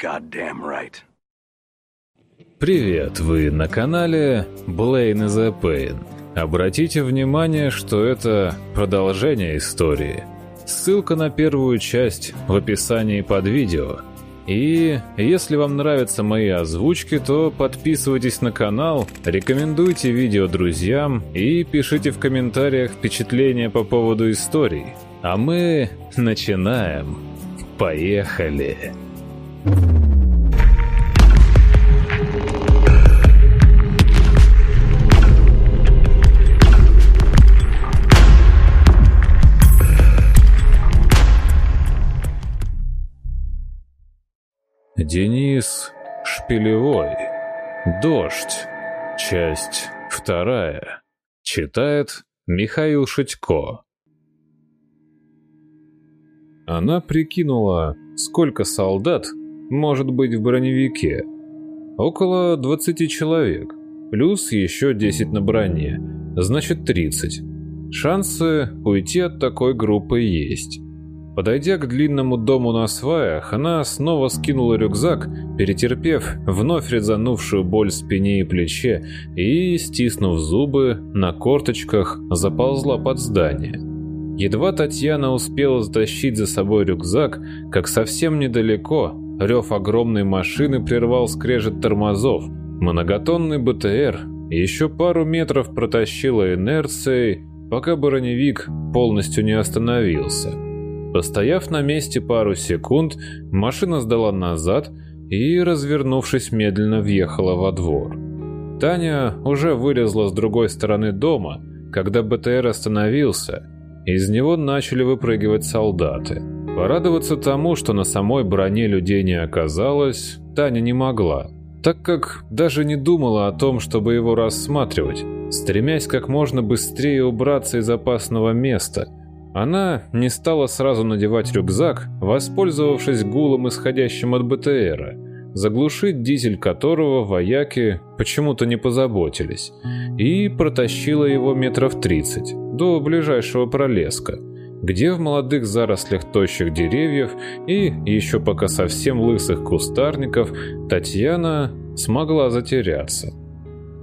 goddamn right. Привет, вы на канале Blaine the Pain. Обратите внимание, что это продолжение истории. Ссылка на первую часть в описании под видео. И если вам нравятся мои озвучки, то подписывайтесь на канал, рекомендуйте видео друзьям и пишите в комментариях впечатления по поводу истории. А мы начинаем. Поехали! Денис Шпилевой. Дождь. Часть вторая. Читает Михаил Шитько. Она прикинула, сколько солдат может быть в броневике. Около 20 человек, плюс еще 10 на броне, значит 30. Шансы уйти от такой группы есть. Подойдя к длинному дому на сваях, она снова скинула рюкзак, перетерпев вновь резанувшую боль в спине и плече, и, стиснув зубы, на корточках заползла под здание. Едва Татьяна успела затащить за собой рюкзак, как совсем недалеко рев огромной машины прервал скрежет тормозов. Многотонный БТР еще пару метров протащила инерцией, пока броневик полностью не остановился. Постояв на месте пару секунд, машина сдала назад и, развернувшись, медленно въехала во двор. Таня уже вылезла с другой стороны дома, когда БТР остановился. Из него начали выпрыгивать солдаты. Порадоваться тому, что на самой броне людей не оказалось, Таня не могла, так как даже не думала о том, чтобы его рассматривать, стремясь как можно быстрее убраться из опасного места – она не стала сразу надевать рюкзак, воспользовавшись гулом, исходящим от БТРа, заглушить дизель которого вояки почему-то не позаботились, и протащила его метров тридцать до ближайшего пролеска, где в молодых зарослях тощих деревьев и еще пока совсем лысых кустарников Татьяна смогла затеряться.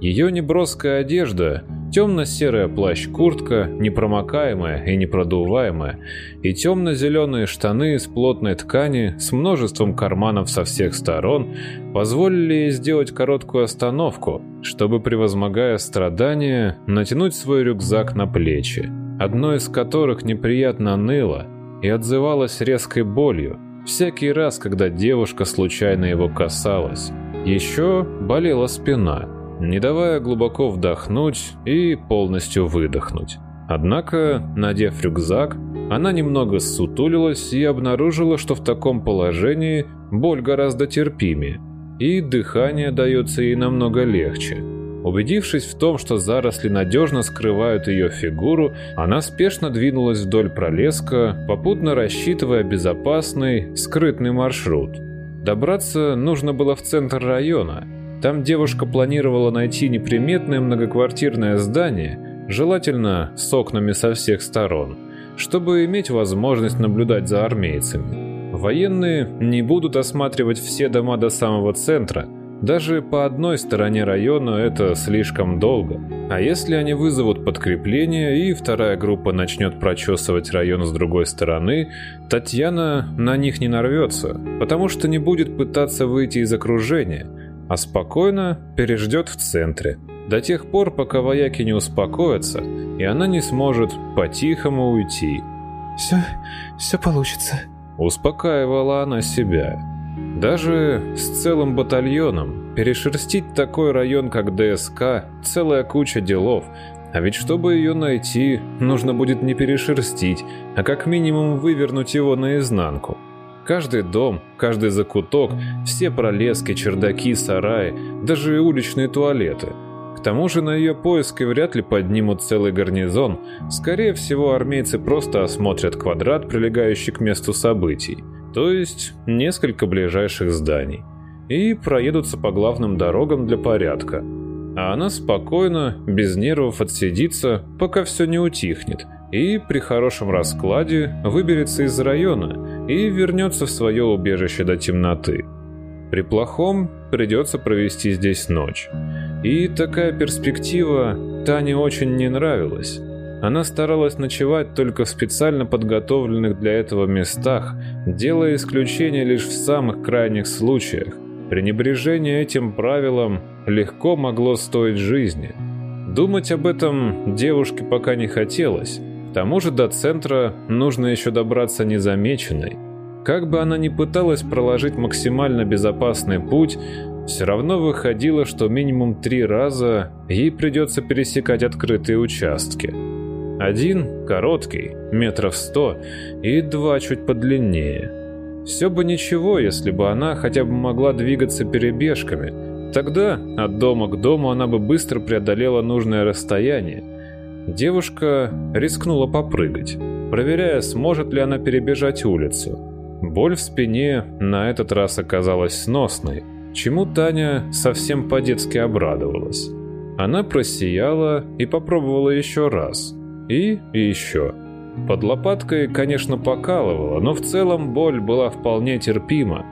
Ее неброская одежда Темно-серая плащ-куртка, непромокаемая и непродуваемая, и темно-зеленые штаны из плотной ткани с множеством карманов со всех сторон позволили ей сделать короткую остановку, чтобы, превозмогая страдания, натянуть свой рюкзак на плечи, одно из которых неприятно ныло и отзывалось резкой болью всякий раз, когда девушка случайно его касалась. Еще болела спина – не давая глубоко вдохнуть и полностью выдохнуть. Однако, надев рюкзак, она немного ссутулилась и обнаружила, что в таком положении боль гораздо терпимее, и дыхание дается ей намного легче. Убедившись в том, что заросли надежно скрывают ее фигуру, она спешно двинулась вдоль пролеска, попутно рассчитывая безопасный, скрытный маршрут. Добраться нужно было в центр района – там девушка планировала найти неприметное многоквартирное здание, желательно с окнами со всех сторон, чтобы иметь возможность наблюдать за армейцами. Военные не будут осматривать все дома до самого центра, даже по одной стороне района это слишком долго. А если они вызовут подкрепление и вторая группа начнет прочесывать район с другой стороны, Татьяна на них не нарвется, потому что не будет пытаться выйти из окружения – а спокойно переждет в центре, до тех пор, пока вояки не успокоятся, и она не сможет по-тихому уйти. «Все, все получится», — успокаивала она себя. Даже с целым батальоном перешерстить такой район, как ДСК, целая куча делов, а ведь чтобы ее найти, нужно будет не перешерстить, а как минимум вывернуть его наизнанку. Каждый дом, каждый закуток, все пролески, чердаки, сараи, даже уличные туалеты. К тому же на ее поиски вряд ли поднимут целый гарнизон. Скорее всего, армейцы просто осмотрят квадрат, прилегающий к месту событий, то есть несколько ближайших зданий, и проедутся по главным дорогам для порядка. А она спокойно, без нервов отсидится, пока все не утихнет – и при хорошем раскладе выберется из района и вернется в свое убежище до темноты. При плохом придется провести здесь ночь. И такая перспектива Тане очень не нравилась. Она старалась ночевать только в специально подготовленных для этого местах, делая исключения лишь в самых крайних случаях. Пренебрежение этим правилом легко могло стоить жизни. Думать об этом девушке пока не хотелось. К тому же до центра нужно еще добраться незамеченной. Как бы она ни пыталась проложить максимально безопасный путь, все равно выходило, что минимум три раза ей придется пересекать открытые участки. Один короткий, метров сто, и два чуть подлиннее. Все бы ничего, если бы она хотя бы могла двигаться перебежками. Тогда от дома к дому она бы быстро преодолела нужное расстояние. Девушка рискнула попрыгать, проверяя, сможет ли она перебежать улицу. Боль в спине на этот раз оказалась сносной, чему Таня совсем по-детски обрадовалась. Она просияла и попробовала еще раз. И еще. Под лопаткой, конечно, покалывала, но в целом боль была вполне терпима.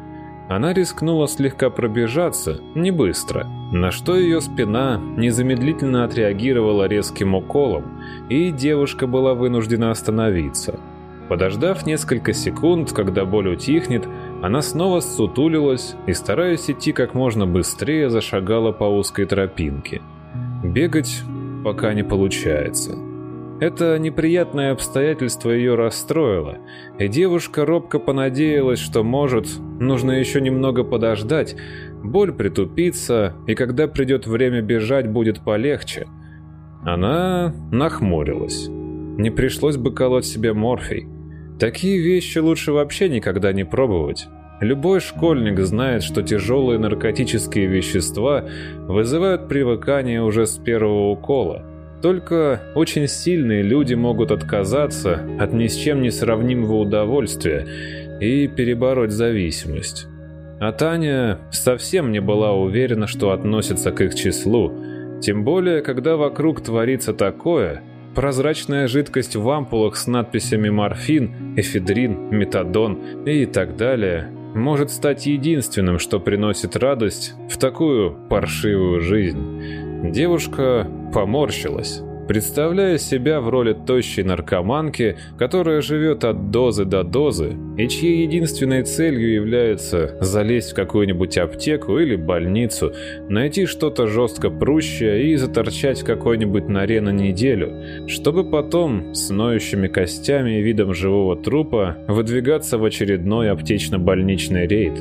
Она рискнула слегка пробежаться, не быстро, на что ее спина незамедлительно отреагировала резким уколом, и девушка была вынуждена остановиться – Подождав несколько секунд, когда боль утихнет, она снова ссутулилась и, стараясь идти как можно быстрее, зашагала по узкой тропинке. Бегать пока не получается. Это неприятное обстоятельство ее расстроило, и девушка робко понадеялась, что, может, нужно еще немного подождать, боль притупится, и когда придет время бежать, будет полегче. Она нахмурилась. Не пришлось бы колоть себе морфий. Такие вещи лучше вообще никогда не пробовать. Любой школьник знает, что тяжелые наркотические вещества вызывают привыкание уже с первого укола. Только очень сильные люди могут отказаться от ни с чем не сравнимого удовольствия и перебороть зависимость. А Таня совсем не была уверена, что относится к их числу, тем более, когда вокруг творится такое – Прозрачная жидкость в ампулах с надписями морфин, эфедрин, метадон и так далее может стать единственным, что приносит радость в такую паршивую жизнь. Девушка поморщилась представляя себя в роли тощей наркоманки, которая живет от дозы до дозы, и чьей единственной целью является залезть в какую-нибудь аптеку или больницу, найти что-то жестко прущее и заторчать в какой-нибудь норе на неделю, чтобы потом с ноющими костями и видом живого трупа выдвигаться в очередной аптечно-больничный рейд.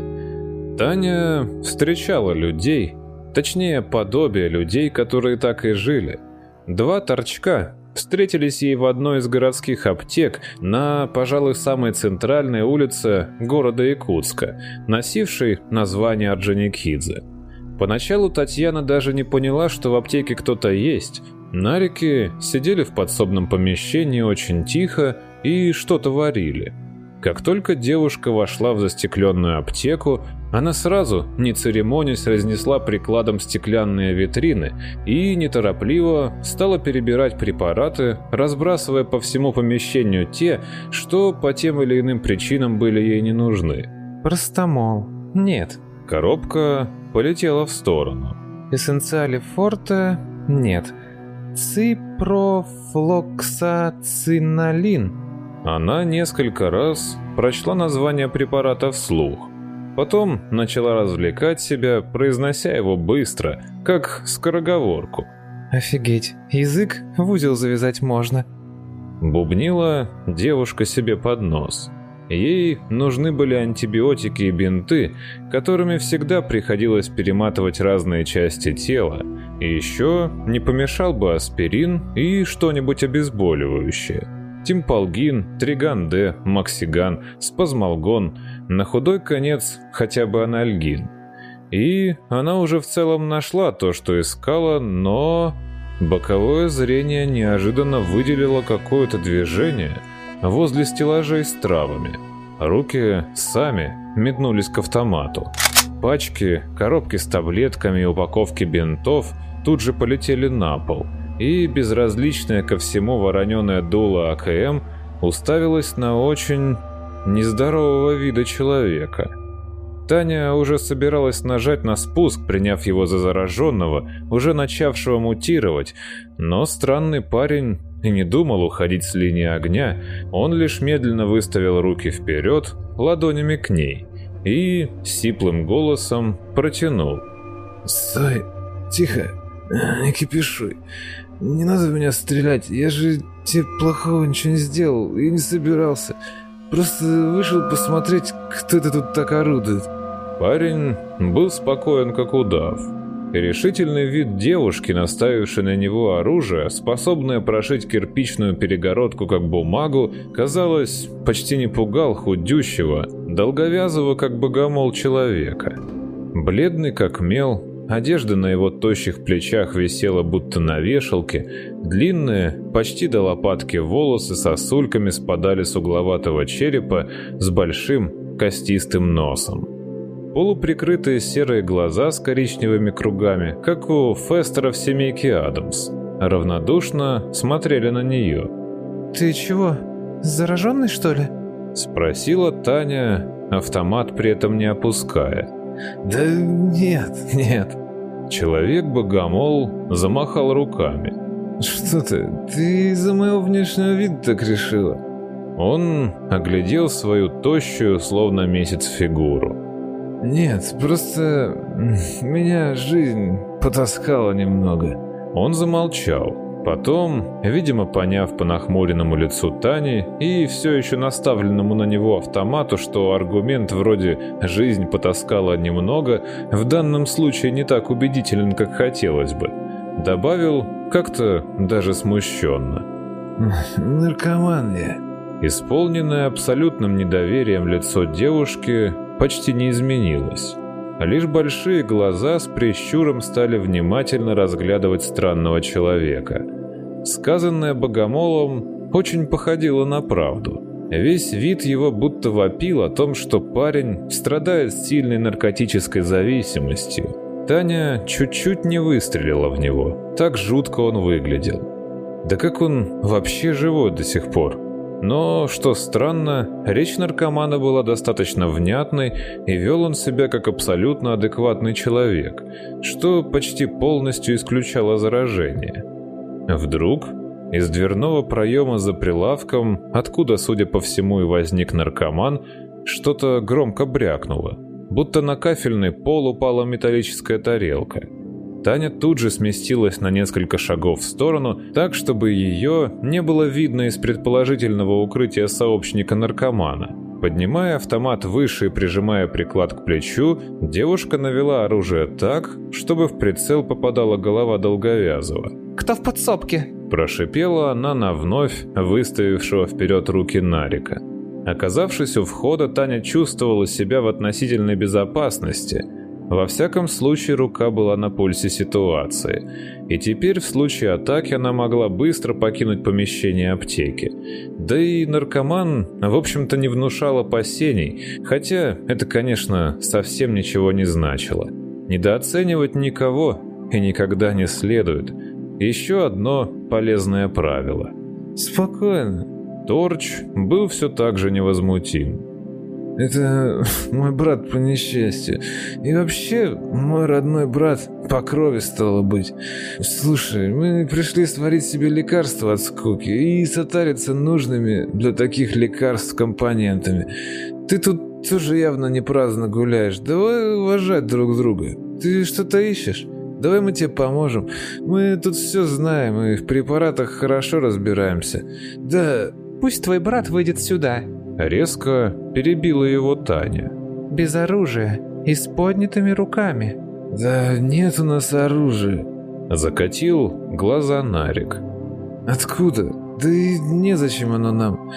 Таня встречала людей, точнее подобие людей, которые так и жили – Два торчка встретились ей в одной из городских аптек на, пожалуй, самой центральной улице города Якутска, носившей название Орджоникидзе. Поначалу Татьяна даже не поняла, что в аптеке кто-то есть. Нарики сидели в подсобном помещении очень тихо и что-то варили. Как только девушка вошла в застекленную аптеку, она сразу, не церемонясь, разнесла прикладом стеклянные витрины и неторопливо стала перебирать препараты, разбрасывая по всему помещению те, что по тем или иным причинам были ей не нужны. «Простомол. Нет». Коробка полетела в сторону. «Эссенциали форта. Нет. Ципрофлоксацинолин». Она несколько раз прочла название препарата вслух, Потом начала развлекать себя, произнося его быстро, как скороговорку. «Офигеть, язык в узел завязать можно». Бубнила девушка себе под нос. Ей нужны были антибиотики и бинты, которыми всегда приходилось перематывать разные части тела, и еще не помешал бы аспирин и что-нибудь обезболивающее. Тимпалгин, Триган-Д, Максиган, Спазмалгон, на худой конец хотя бы анальгин. И она уже в целом нашла то, что искала, но... Боковое зрение неожиданно выделило какое-то движение возле стеллажей с травами. Руки сами метнулись к автомату. Пачки, коробки с таблетками и упаковки бинтов тут же полетели на пол – и безразличное ко всему вороненое дуло АКМ уставилось на очень нездорового вида человека. Таня уже собиралась нажать на спуск, приняв его за зараженного, уже начавшего мутировать, но странный парень и не думал уходить с линии огня, он лишь медленно выставил руки вперед, ладонями к ней, и сиплым голосом протянул. «Стой, тихо, не кипишуй, не надо в меня стрелять, я же тебе плохого ничего не сделал и не собирался». Просто вышел посмотреть, кто это тут так орудует. Парень был спокоен, как удав. Решительный вид девушки, наставившей на него оружие, способное прошить кирпичную перегородку как бумагу, казалось, почти не пугал худющего, долговязого как богомол человека. Бледный как мел, Одежда на его тощих плечах висела будто на вешалке, длинные, почти до лопатки волосы сосульками спадали с угловатого черепа с большим костистым носом. Полуприкрытые серые глаза с коричневыми кругами, как у Фестера в семейке Адамс, равнодушно смотрели на нее. «Ты чего, зараженный, что ли?» — спросила Таня, автомат при этом не опуская. «Да нет, нет». Человек-богомол замахал руками. «Что ты? Ты из-за моего внешнего вида так решила?» Он оглядел свою тощую, словно месяц, фигуру. «Нет, просто меня жизнь потаскала немного». Он замолчал. Потом, видимо, поняв по нахмуренному лицу Тани и все еще наставленному на него автомату, что аргумент вроде «жизнь потаскала немного» в данном случае не так убедителен, как хотелось бы, добавил как-то даже смущенно. «Наркоман я». Исполненное абсолютным недоверием лицо девушки почти не изменилось. Лишь большие глаза с прищуром стали внимательно разглядывать странного человека. Сказанное богомолом очень походило на правду. Весь вид его будто вопил о том, что парень страдает сильной наркотической зависимостью. Таня чуть-чуть не выстрелила в него. Так жутко он выглядел. Да как он вообще живой до сих пор? Но, что странно, речь наркомана была достаточно внятной, и вел он себя как абсолютно адекватный человек, что почти полностью исключало заражение. Вдруг из дверного проема за прилавком, откуда, судя по всему, и возник наркоман, что-то громко брякнуло, будто на кафельный пол упала металлическая тарелка – Таня тут же сместилась на несколько шагов в сторону, так, чтобы ее не было видно из предположительного укрытия сообщника-наркомана. Поднимая автомат выше и прижимая приклад к плечу, девушка навела оружие так, чтобы в прицел попадала голова долговязого. «Кто в подсобке?» Прошипела она на вновь выставившего вперед руки Нарика. Оказавшись у входа, Таня чувствовала себя в относительной безопасности – во всяком случае, рука была на пульсе ситуации, и теперь в случае атаки она могла быстро покинуть помещение аптеки. Да и наркоман, в общем-то, не внушал опасений, хотя это, конечно, совсем ничего не значило. Недооценивать никого и никогда не следует. Еще одно полезное правило. «Спокойно». Торч был все так же невозмутим. Это мой брат по несчастью. И вообще, мой родной брат по крови стало быть. Слушай, мы пришли сварить себе лекарства от скуки и сотариться нужными для таких лекарств компонентами. Ты тут тоже явно не праздно гуляешь. Давай уважать друг друга. Ты что-то ищешь? Давай мы тебе поможем. Мы тут все знаем и в препаратах хорошо разбираемся. Да... Пусть твой брат выйдет сюда, Резко перебила его Таня. «Без оружия и с поднятыми руками». «Да нет у нас оружия», — закатил глаза Нарик. «Откуда? Да и незачем оно нам.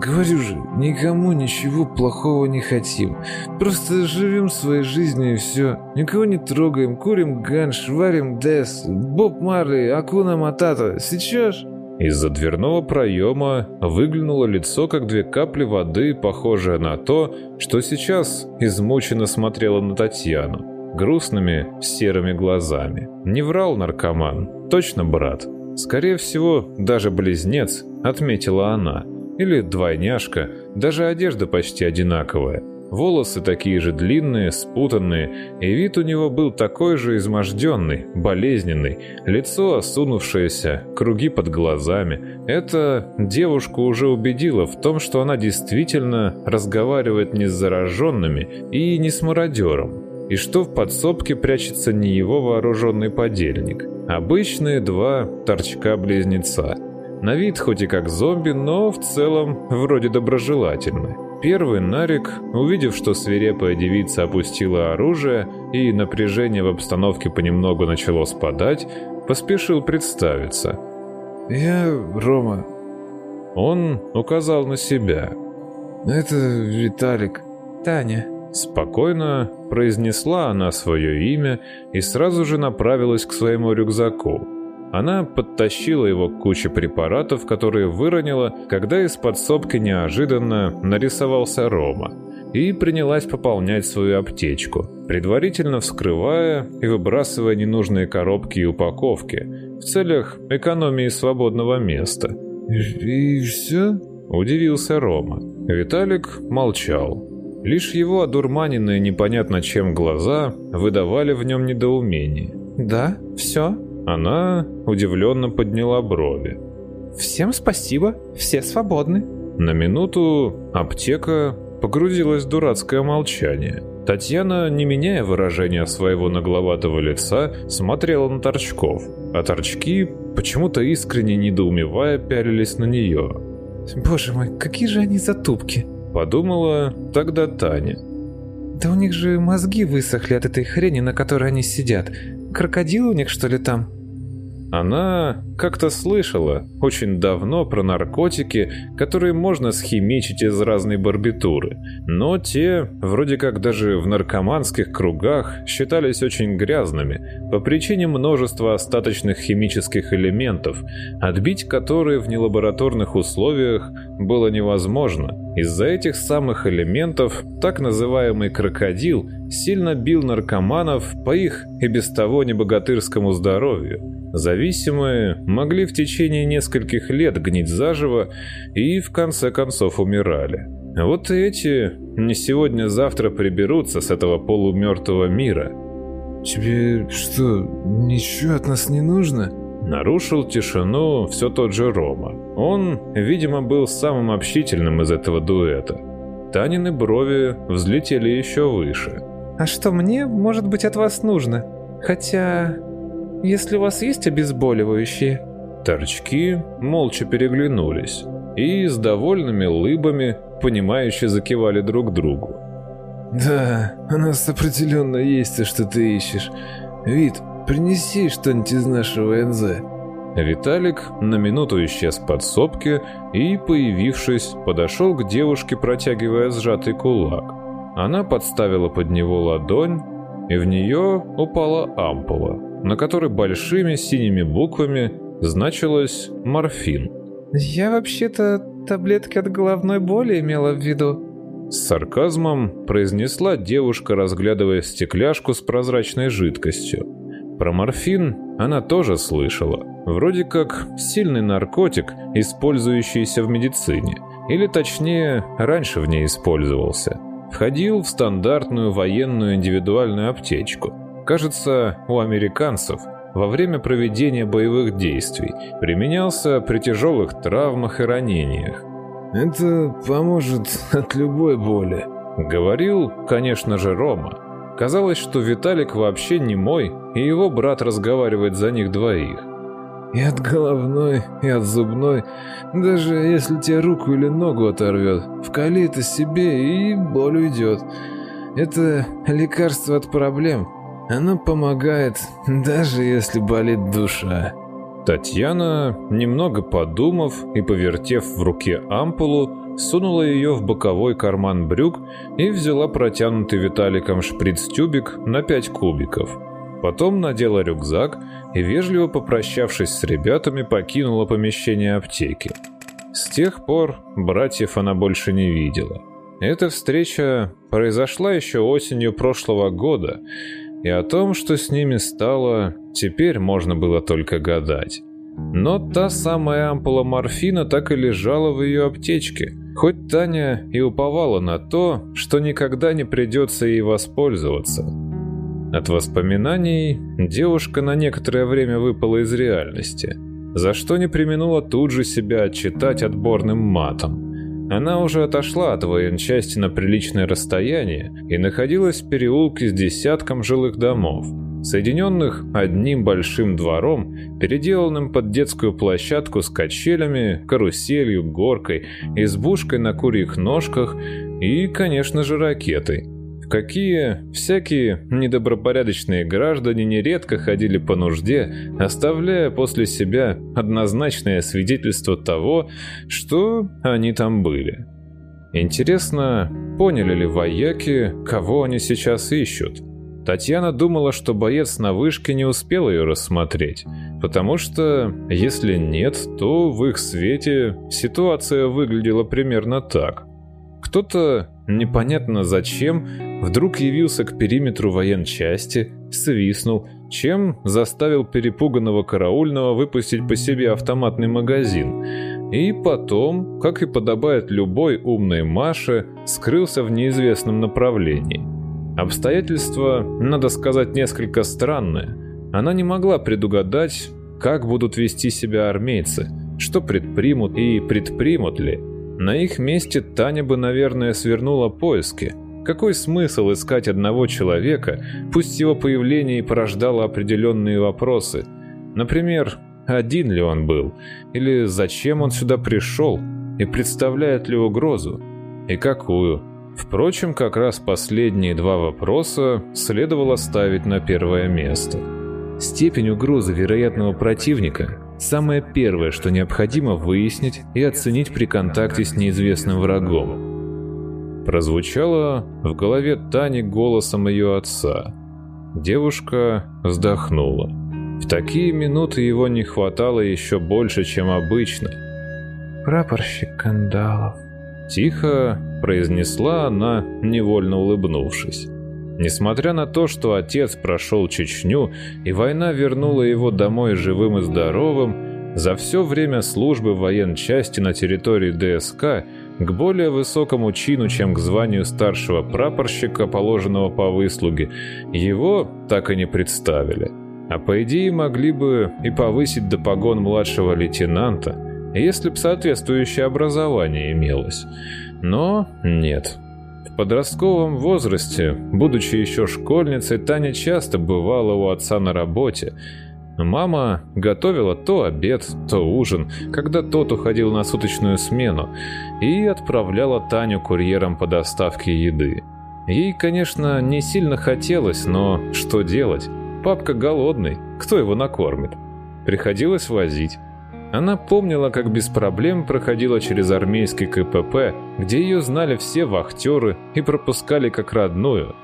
Говорю же, никому ничего плохого не хотим. Просто живем своей жизнью и все. Никого не трогаем, курим ганш, варим дес, Боб Марли, Акуна Матата. Сейчас?» Из-за дверного проема выглянуло лицо, как две капли воды, похожее на то, что сейчас измученно смотрело на Татьяну, грустными серыми глазами. Не врал наркоман, точно брат. Скорее всего, даже близнец, отметила она. Или двойняшка, даже одежда почти одинаковая. Волосы такие же длинные, спутанные, и вид у него был такой же изможденный, болезненный, лицо осунувшееся, круги под глазами. Эта девушку уже убедила в том, что она действительно разговаривает не с зараженными и не с мародером, и что в подсобке прячется не его вооруженный подельник. Обычные два торчка-близнеца. На вид хоть и как зомби, но в целом вроде доброжелательны. Первый Нарик, увидев, что свирепая девица опустила оружие и напряжение в обстановке понемногу начало спадать, поспешил представиться. «Я Рома». Он указал на себя. «Это Виталик». «Таня». Спокойно произнесла она свое имя и сразу же направилась к своему рюкзаку. Она подтащила его к куче препаратов, которые выронила, когда из подсобки неожиданно нарисовался Рома, и принялась пополнять свою аптечку, предварительно вскрывая и выбрасывая ненужные коробки и упаковки в целях экономии свободного места. «И все?» – удивился Рома. Виталик молчал. Лишь его одурманенные непонятно чем глаза выдавали в нем недоумение. «Да, все?» Она удивленно подняла брови. «Всем спасибо, все свободны». На минуту аптека погрузилась в дурацкое молчание. Татьяна, не меняя выражения своего нагловатого лица, смотрела на торчков, а торчки, почему-то искренне недоумевая, пялились на нее. «Боже мой, какие же они затупки!» Подумала тогда Таня. «Да у них же мозги высохли от этой хрени, на которой они сидят. Крокодил у них, что ли, там?» Она как-то слышала очень давно про наркотики, которые можно схимичить из разной барбитуры, но те, вроде как даже в наркоманских кругах, считались очень грязными по причине множества остаточных химических элементов, отбить которые в нелабораторных условиях было невозможно. Из-за этих самых элементов так называемый крокодил сильно бил наркоманов по их и без того небогатырскому здоровью. Зависимые могли в течение нескольких лет гнить заживо и в конце концов умирали. Вот эти не сегодня-завтра приберутся с этого полумертвого мира. «Тебе что, ничего от нас не нужно?» Нарушил тишину все тот же Рома. Он, видимо, был самым общительным из этого дуэта. Танины брови взлетели еще выше. «А что мне, может быть, от вас нужно? Хотя если у вас есть обезболивающие?» Торчки молча переглянулись и с довольными лыбами, понимающе закивали друг другу. «Да, у нас определенно есть то, что ты ищешь. Вид, принеси что-нибудь из нашего НЗ». Виталик на минуту исчез в подсобке и, появившись, подошел к девушке, протягивая сжатый кулак. Она подставила под него ладонь, и в нее упала ампула на которой большими синими буквами значилось «морфин». «Я вообще-то таблетки от головной боли имела в виду». С сарказмом произнесла девушка, разглядывая стекляшку с прозрачной жидкостью. Про морфин она тоже слышала. Вроде как сильный наркотик, использующийся в медицине. Или точнее, раньше в ней использовался. Входил в стандартную военную индивидуальную аптечку кажется, у американцев во время проведения боевых действий применялся при тяжелых травмах и ранениях. «Это поможет от любой боли», — говорил, конечно же, Рома. Казалось, что Виталик вообще не мой, и его брат разговаривает за них двоих. «И от головной, и от зубной. Даже если тебе руку или ногу оторвет, вкали это себе, и боль уйдет. Это лекарство от проблем, оно помогает, даже если болит душа. Татьяна, немного подумав и повертев в руке ампулу, сунула ее в боковой карман брюк и взяла протянутый Виталиком шприц-тюбик на 5 кубиков. Потом надела рюкзак и, вежливо попрощавшись с ребятами, покинула помещение аптеки. С тех пор братьев она больше не видела. Эта встреча произошла еще осенью прошлого года, и о том, что с ними стало, теперь можно было только гадать. Но та самая ампула морфина так и лежала в ее аптечке, Хоть Таня и уповала на то, что никогда не придется ей воспользоваться. От воспоминаний девушка на некоторое время выпала из реальности, за что не применула тут же себя отчитать отборным матом. Она уже отошла от военчасти на приличное расстояние и находилась в переулке с десятком жилых домов – соединенных одним большим двором, переделанным под детскую площадку с качелями, каруселью, горкой, избушкой на курьих ножках и, конечно же, ракетой. Какие всякие недобропорядочные граждане нередко ходили по нужде, оставляя после себя однозначное свидетельство того, что они там были. Интересно, поняли ли вояки, кого они сейчас ищут? Татьяна думала, что боец на вышке не успел ее рассмотреть, потому что, если нет, то в их свете ситуация выглядела примерно так. Кто-то, непонятно зачем, вдруг явился к периметру военчасти, свистнул, чем заставил перепуганного караульного выпустить по себе автоматный магазин. И потом, как и подобает любой умной Маше, скрылся в неизвестном направлении. Обстоятельства, надо сказать, несколько странные. Она не могла предугадать, как будут вести себя армейцы, что предпримут и предпримут ли. На их месте Таня бы, наверное, свернула поиски. Какой смысл искать одного человека, пусть его появление и порождало определенные вопросы? Например, один ли он был? Или зачем он сюда пришел? И представляет ли угрозу? И какую? Впрочем, как раз последние два вопроса следовало ставить на первое место. Степень угрозы вероятного противника – самое первое, что необходимо выяснить и оценить при контакте с неизвестным врагом. Прозвучало в голове Тани голосом ее отца. Девушка вздохнула. В такие минуты его не хватало еще больше, чем обычно. «Прапорщик Кандалов», Тихо произнесла она, невольно улыбнувшись. Несмотря на то, что отец прошел Чечню и война вернула его домой живым и здоровым, за все время службы военчасти на территории ДСК к более высокому чину, чем к званию старшего прапорщика, положенного по выслуге, его так и не представили. А по идее могли бы и повысить до погон младшего лейтенанта – если б соответствующее образование имелось. Но нет. В подростковом возрасте, будучи еще школьницей, Таня часто бывала у отца на работе. Мама готовила то обед, то ужин, когда тот уходил на суточную смену, и отправляла Таню курьером по доставке еды. Ей, конечно, не сильно хотелось, но что делать? Папка голодный, кто его накормит? Приходилось возить. Она помнила, как без проблем проходила через армейский КПП, где ее знали все вахтеры и пропускали как родную,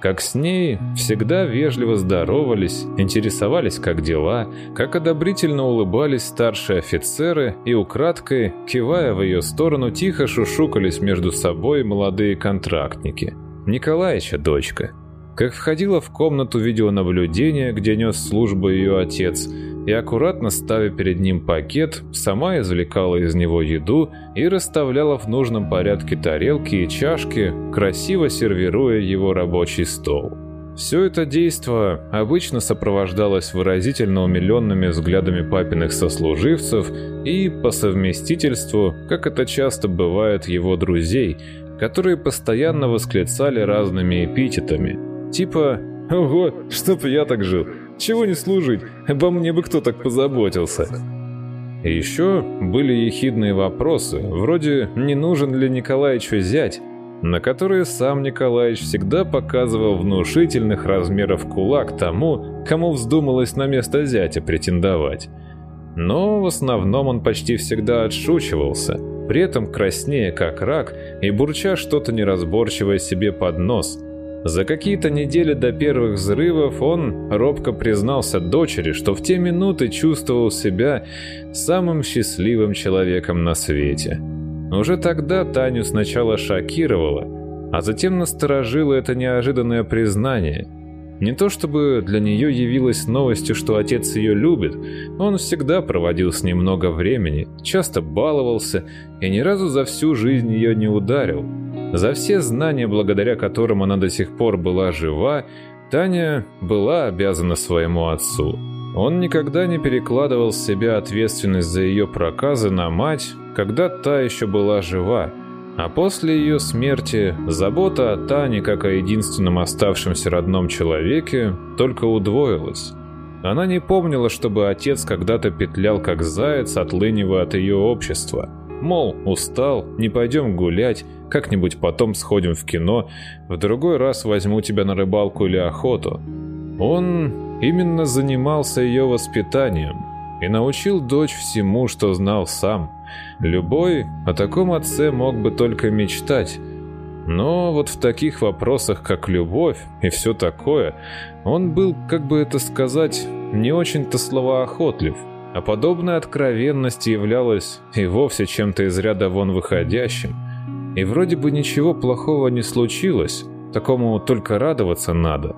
как с ней всегда вежливо здоровались, интересовались, как дела, как одобрительно улыбались старшие офицеры и украдкой, кивая в ее сторону, тихо шушукались между собой молодые контрактники. Николаевича дочка. Как входила в комнату видеонаблюдения, где нес службу ее отец – и, аккуратно ставя перед ним пакет, сама извлекала из него еду и расставляла в нужном порядке тарелки и чашки, красиво сервируя его рабочий стол. Все это действо обычно сопровождалось выразительно умиленными взглядами папиных сослуживцев и, по совместительству, как это часто бывает его друзей, которые постоянно восклицали разными эпитетами, типа «Ого, чтоб я так жил!» Чего не служить? Обо мне бы кто так позаботился. Еще были ехидные вопросы, вроде «не нужен ли Николаевичу зять?», на которые сам Николаевич всегда показывал внушительных размеров кулак тому, кому вздумалось на место зятя претендовать. Но в основном он почти всегда отшучивался, при этом краснея как рак и бурча что-то неразборчивое себе под нос – за какие-то недели до первых взрывов он робко признался дочери, что в те минуты чувствовал себя самым счастливым человеком на свете. Уже тогда Таню сначала шокировало, а затем насторожило это неожиданное признание. Не то чтобы для нее явилось новостью, что отец ее любит, он всегда проводил с ней много времени, часто баловался и ни разу за всю жизнь ее не ударил. За все знания, благодаря которым она до сих пор была жива, Таня была обязана своему отцу. Он никогда не перекладывал с себя ответственность за ее проказы на мать, когда та еще была жива. А после ее смерти забота о Тане, как о единственном оставшемся родном человеке, только удвоилась. Она не помнила, чтобы отец когда-то петлял как заяц, отлынивая от ее общества. Мол, устал, не пойдем гулять, как-нибудь потом сходим в кино, в другой раз возьму тебя на рыбалку или охоту. Он именно занимался ее воспитанием и научил дочь всему, что знал сам – Любой о таком отце мог бы только мечтать. Но вот в таких вопросах, как любовь и все такое, он был, как бы это сказать, не очень-то словоохотлив, а подобная откровенность являлась и вовсе чем-то из ряда вон выходящим. И вроде бы ничего плохого не случилось, такому только радоваться надо.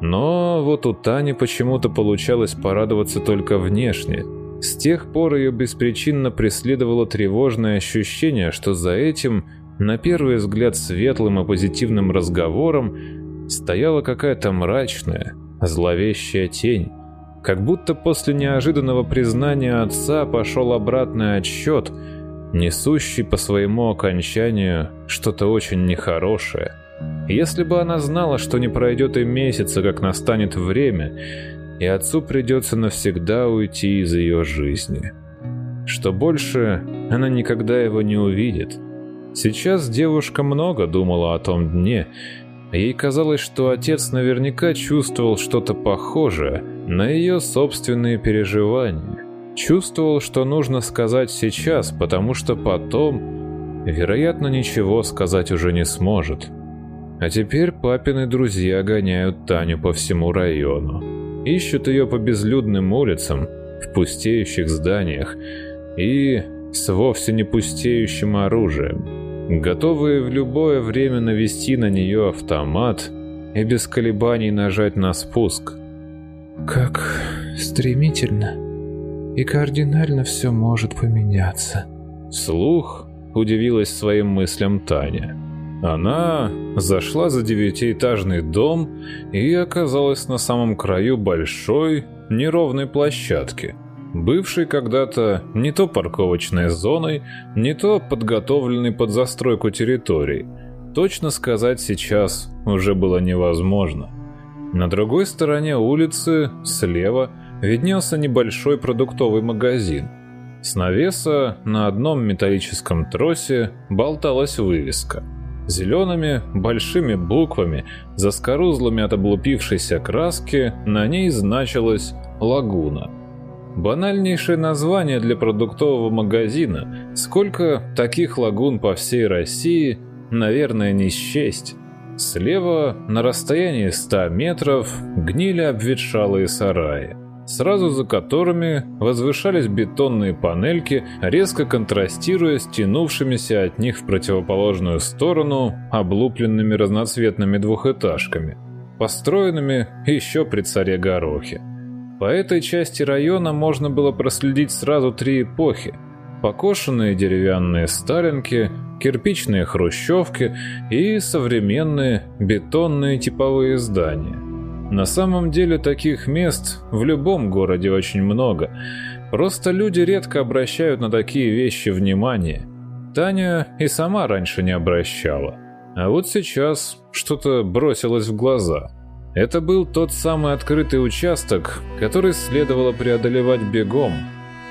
Но вот у Тани почему-то получалось порадоваться только внешне – с тех пор ее беспричинно преследовало тревожное ощущение, что за этим, на первый взгляд светлым и позитивным разговором, стояла какая-то мрачная, зловещая тень. Как будто после неожиданного признания отца пошел обратный отсчет, несущий по своему окончанию что-то очень нехорошее. Если бы она знала, что не пройдет и месяца, как настанет время, и отцу придется навсегда уйти из ее жизни. Что больше, она никогда его не увидит. Сейчас девушка много думала о том дне. Ей казалось, что отец наверняка чувствовал что-то похожее на ее собственные переживания. Чувствовал, что нужно сказать сейчас, потому что потом, вероятно, ничего сказать уже не сможет. А теперь папины друзья гоняют Таню по всему району ищут ее по безлюдным улицам, в пустеющих зданиях и с вовсе не пустеющим оружием, готовые в любое время навести на нее автомат и без колебаний нажать на спуск. Как стремительно и кардинально все может поменяться. Слух удивилась своим мыслям Таня. Она зашла за девятиэтажный дом и оказалась на самом краю большой, неровной площадки, бывшей когда-то не то парковочной зоной, не то подготовленной под застройку территорий. Точно сказать сейчас уже было невозможно. На другой стороне улицы, слева, виднелся небольшой продуктовый магазин. С навеса на одном металлическом тросе болталась вывеска – Зелеными, большими буквами, заскорузлыми от облупившейся краски, на ней значилось «Лагуна». Банальнейшее название для продуктового магазина. Сколько таких лагун по всей России, наверное, не счесть. Слева, на расстоянии 100 метров, гнили обветшалые сараи сразу за которыми возвышались бетонные панельки, резко контрастируя с тянувшимися от них в противоположную сторону облупленными разноцветными двухэтажками, построенными еще при царе Горохе. По этой части района можно было проследить сразу три эпохи – покошенные деревянные сталинки, кирпичные хрущевки и современные бетонные типовые здания. На самом деле таких мест в любом городе очень много. Просто люди редко обращают на такие вещи внимание. Таня и сама раньше не обращала. А вот сейчас что-то бросилось в глаза. Это был тот самый открытый участок, который следовало преодолевать бегом.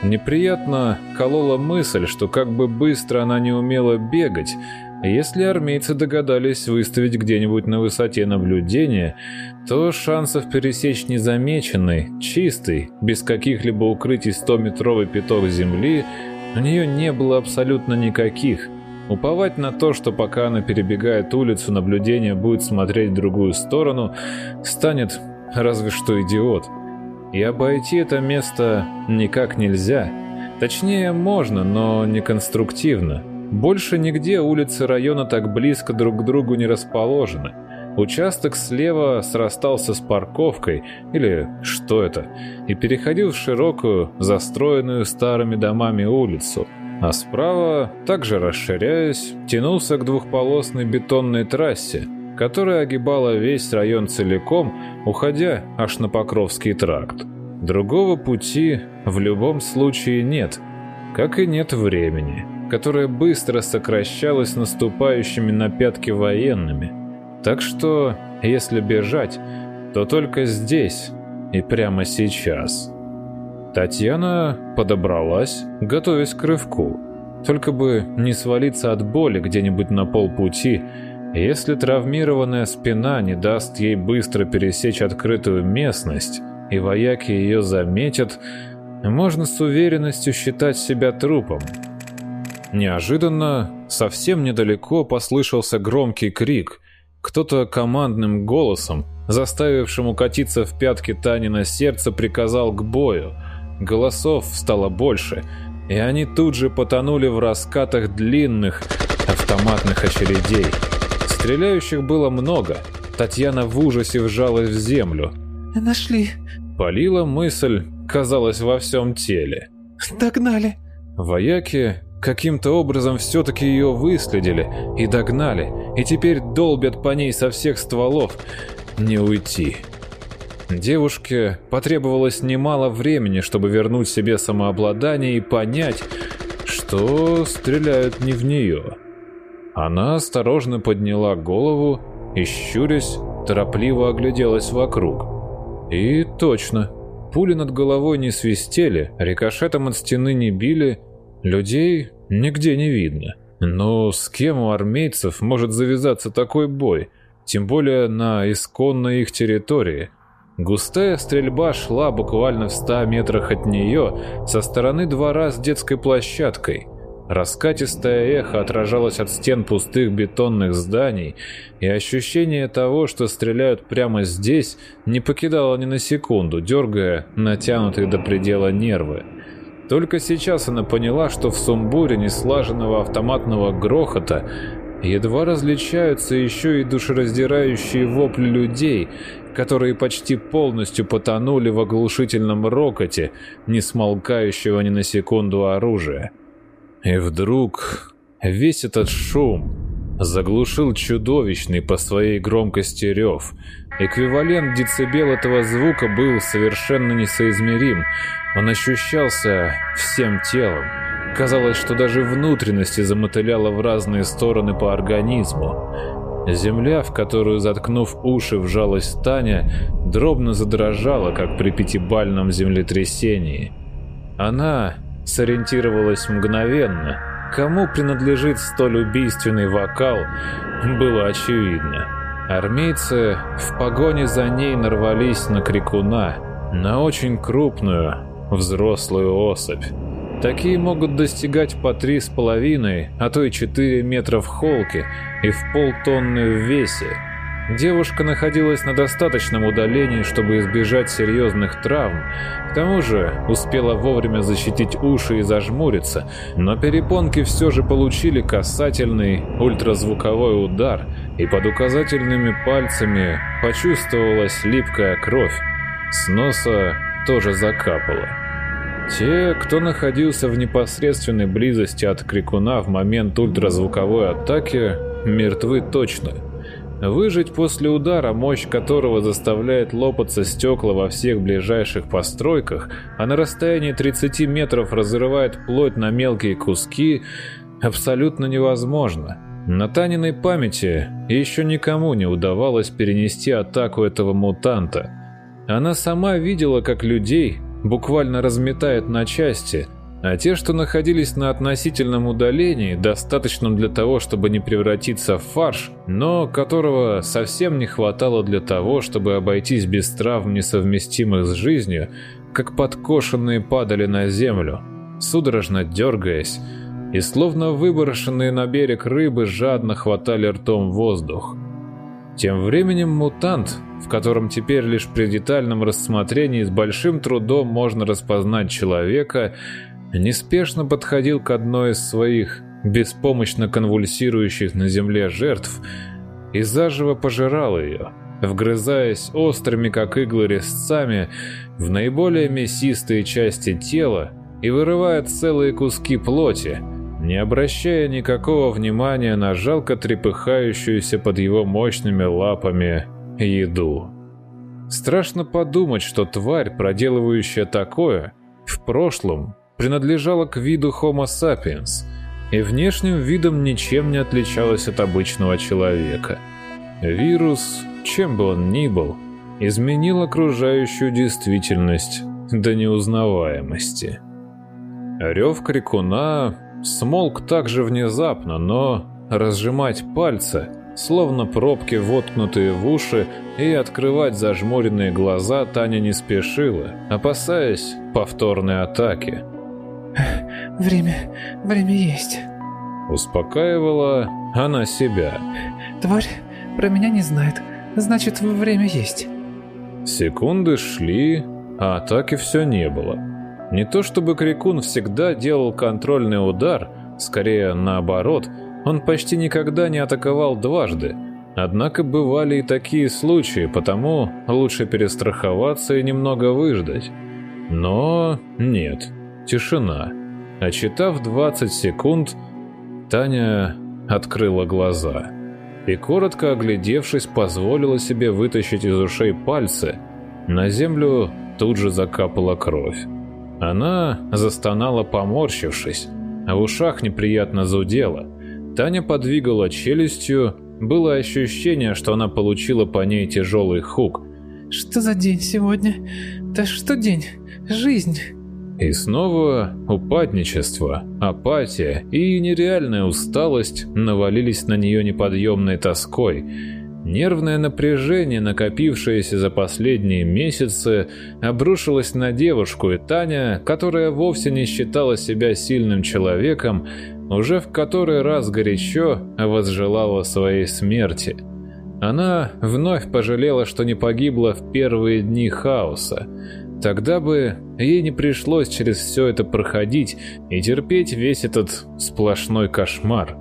Неприятно колола мысль, что как бы быстро она не умела бегать, если армейцы догадались выставить где-нибудь на высоте наблюдения, то шансов пересечь незамеченный, чистый, без каких-либо укрытий 100-метровый пяток земли у нее не было абсолютно никаких. Уповать на то, что пока она перебегает улицу, наблюдение будет смотреть в другую сторону, станет разве что идиот. И обойти это место никак нельзя. Точнее, можно, но не конструктивно. Больше нигде улицы района так близко друг к другу не расположены. Участок слева срастался с парковкой, или что это, и переходил в широкую, застроенную старыми домами улицу, а справа, также расширяясь, тянулся к двухполосной бетонной трассе, которая огибала весь район целиком, уходя аж на Покровский тракт. Другого пути в любом случае нет, как и нет времени, которое быстро сокращалось наступающими на пятки военными. Так что, если бежать, то только здесь и прямо сейчас. Татьяна подобралась, готовясь к рывку. Только бы не свалиться от боли где-нибудь на полпути, если травмированная спина не даст ей быстро пересечь открытую местность, и вояки ее заметят, можно с уверенностью считать себя трупом. Неожиданно, совсем недалеко послышался громкий крик. Кто-то командным голосом, заставившим укатиться в пятки Тани на сердце, приказал к бою. Голосов стало больше, и они тут же потонули в раскатах длинных автоматных очередей. Стреляющих было много. Татьяна в ужасе вжалась в землю. «Нашли!» Полила мысль, казалось, во всем теле. «Догнали!» Вояки каким-то образом все-таки ее выследили и догнали, и теперь долбят по ней со всех стволов. Не уйти. Девушке потребовалось немало времени, чтобы вернуть себе самообладание и понять, что стреляют не в нее. Она осторожно подняла голову и, щурясь, торопливо огляделась вокруг. И точно, пули над головой не свистели, рикошетом от стены не били, людей нигде не видно. Но с кем у армейцев может завязаться такой бой, тем более на исконной их территории? Густая стрельба шла буквально в ста метрах от нее со стороны двора с детской площадкой – Раскатистое эхо отражалось от стен пустых бетонных зданий, и ощущение того, что стреляют прямо здесь, не покидало ни на секунду, дергая натянутые до предела нервы. Только сейчас она поняла, что в сумбуре неслаженного автоматного грохота едва различаются еще и душераздирающие вопли людей, которые почти полностью потонули в оглушительном рокоте, не смолкающего ни на секунду оружия. И вдруг весь этот шум заглушил чудовищный по своей громкости рев. Эквивалент децибел этого звука был совершенно несоизмерим. Он ощущался всем телом. Казалось, что даже внутренности замотыляло в разные стороны по организму. Земля, в которую, заткнув уши, вжалась Таня, дробно задрожала, как при пятибальном землетрясении. Она сориентировалась мгновенно. Кому принадлежит столь убийственный вокал, было очевидно. Армейцы в погоне за ней нарвались на крикуна, на очень крупную взрослую особь. Такие могут достигать по три с половиной, а то и четыре метра в холке и в полтонны в весе. Девушка находилась на достаточном удалении, чтобы избежать серьезных травм. К тому же успела вовремя защитить уши и зажмуриться, но перепонки все же получили касательный ультразвуковой удар, и под указательными пальцами почувствовалась липкая кровь. С носа тоже закапала. Те, кто находился в непосредственной близости от крикуна в момент ультразвуковой атаки, мертвы точно – Выжить после удара, мощь которого заставляет лопаться стекла во всех ближайших постройках, а на расстоянии 30 метров разрывает плоть на мелкие куски, абсолютно невозможно. На Таниной памяти еще никому не удавалось перенести атаку этого мутанта. Она сама видела, как людей буквально разметает на части – а те, что находились на относительном удалении, достаточном для того, чтобы не превратиться в фарш, но которого совсем не хватало для того, чтобы обойтись без травм, несовместимых с жизнью, как подкошенные падали на землю, судорожно дергаясь, и словно выброшенные на берег рыбы жадно хватали ртом воздух. Тем временем мутант, в котором теперь лишь при детальном рассмотрении с большим трудом можно распознать человека, неспешно подходил к одной из своих беспомощно конвульсирующих на земле жертв и заживо пожирал ее, вгрызаясь острыми, как иглы, резцами в наиболее мясистые части тела и вырывая целые куски плоти, не обращая никакого внимания на жалко трепыхающуюся под его мощными лапами еду. Страшно подумать, что тварь, проделывающая такое, в прошлом принадлежала к виду Homo sapiens и внешним видом ничем не отличалась от обычного человека. Вирус, чем бы он ни был, изменил окружающую действительность до неузнаваемости. Рев крикуна смолк так же внезапно, но разжимать пальцы, словно пробки, воткнутые в уши, и открывать зажмуренные глаза Таня не спешила, опасаясь повторной атаки. «Время... время есть», — успокаивала она себя. «Тварь про меня не знает, значит, время есть». Секунды шли, а атаки все не было. Не то чтобы Крикун всегда делал контрольный удар, скорее наоборот, он почти никогда не атаковал дважды. Однако бывали и такие случаи, потому лучше перестраховаться и немного выждать. Но нет, тишина. Отчитав 20 секунд, Таня открыла глаза и, коротко оглядевшись, позволила себе вытащить из ушей пальцы. На землю тут же закапала кровь. Она застонала, поморщившись, а в ушах неприятно зудело. Таня подвигала челюстью, было ощущение, что она получила по ней тяжелый хук. «Что за день сегодня? Да что день? Жизнь!» И снова упадничество, апатия и нереальная усталость навалились на нее неподъемной тоской – Нервное напряжение, накопившееся за последние месяцы, обрушилось на девушку, и Таня, которая вовсе не считала себя сильным человеком, уже в который раз горячо возжелала своей смерти. Она вновь пожалела, что не погибла в первые дни хаоса. Тогда бы ей не пришлось через все это проходить и терпеть весь этот сплошной кошмар.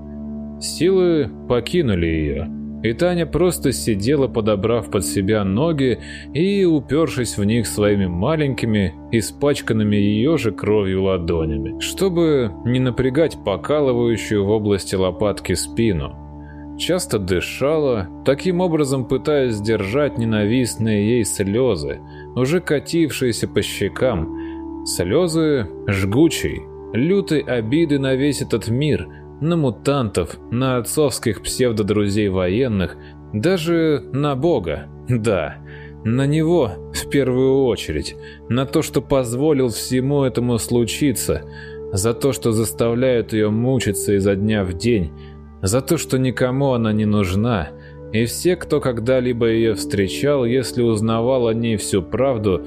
Силы покинули ее. И Таня просто сидела, подобрав под себя ноги и упершись в них своими маленькими, испачканными ее же кровью ладонями, чтобы не напрягать покалывающую в области лопатки спину. Часто дышала, таким образом пытаясь сдержать ненавистные ей слезы, уже катившиеся по щекам. Слезы жгучей, лютой обиды на весь этот мир – на мутантов, на отцовских псевдодрузей военных, даже на Бога, да, на него в первую очередь, на то, что позволил всему этому случиться, за то, что заставляет ее мучиться изо дня в день, за то, что никому она не нужна, и все, кто когда-либо ее встречал, если узнавал о ней всю правду,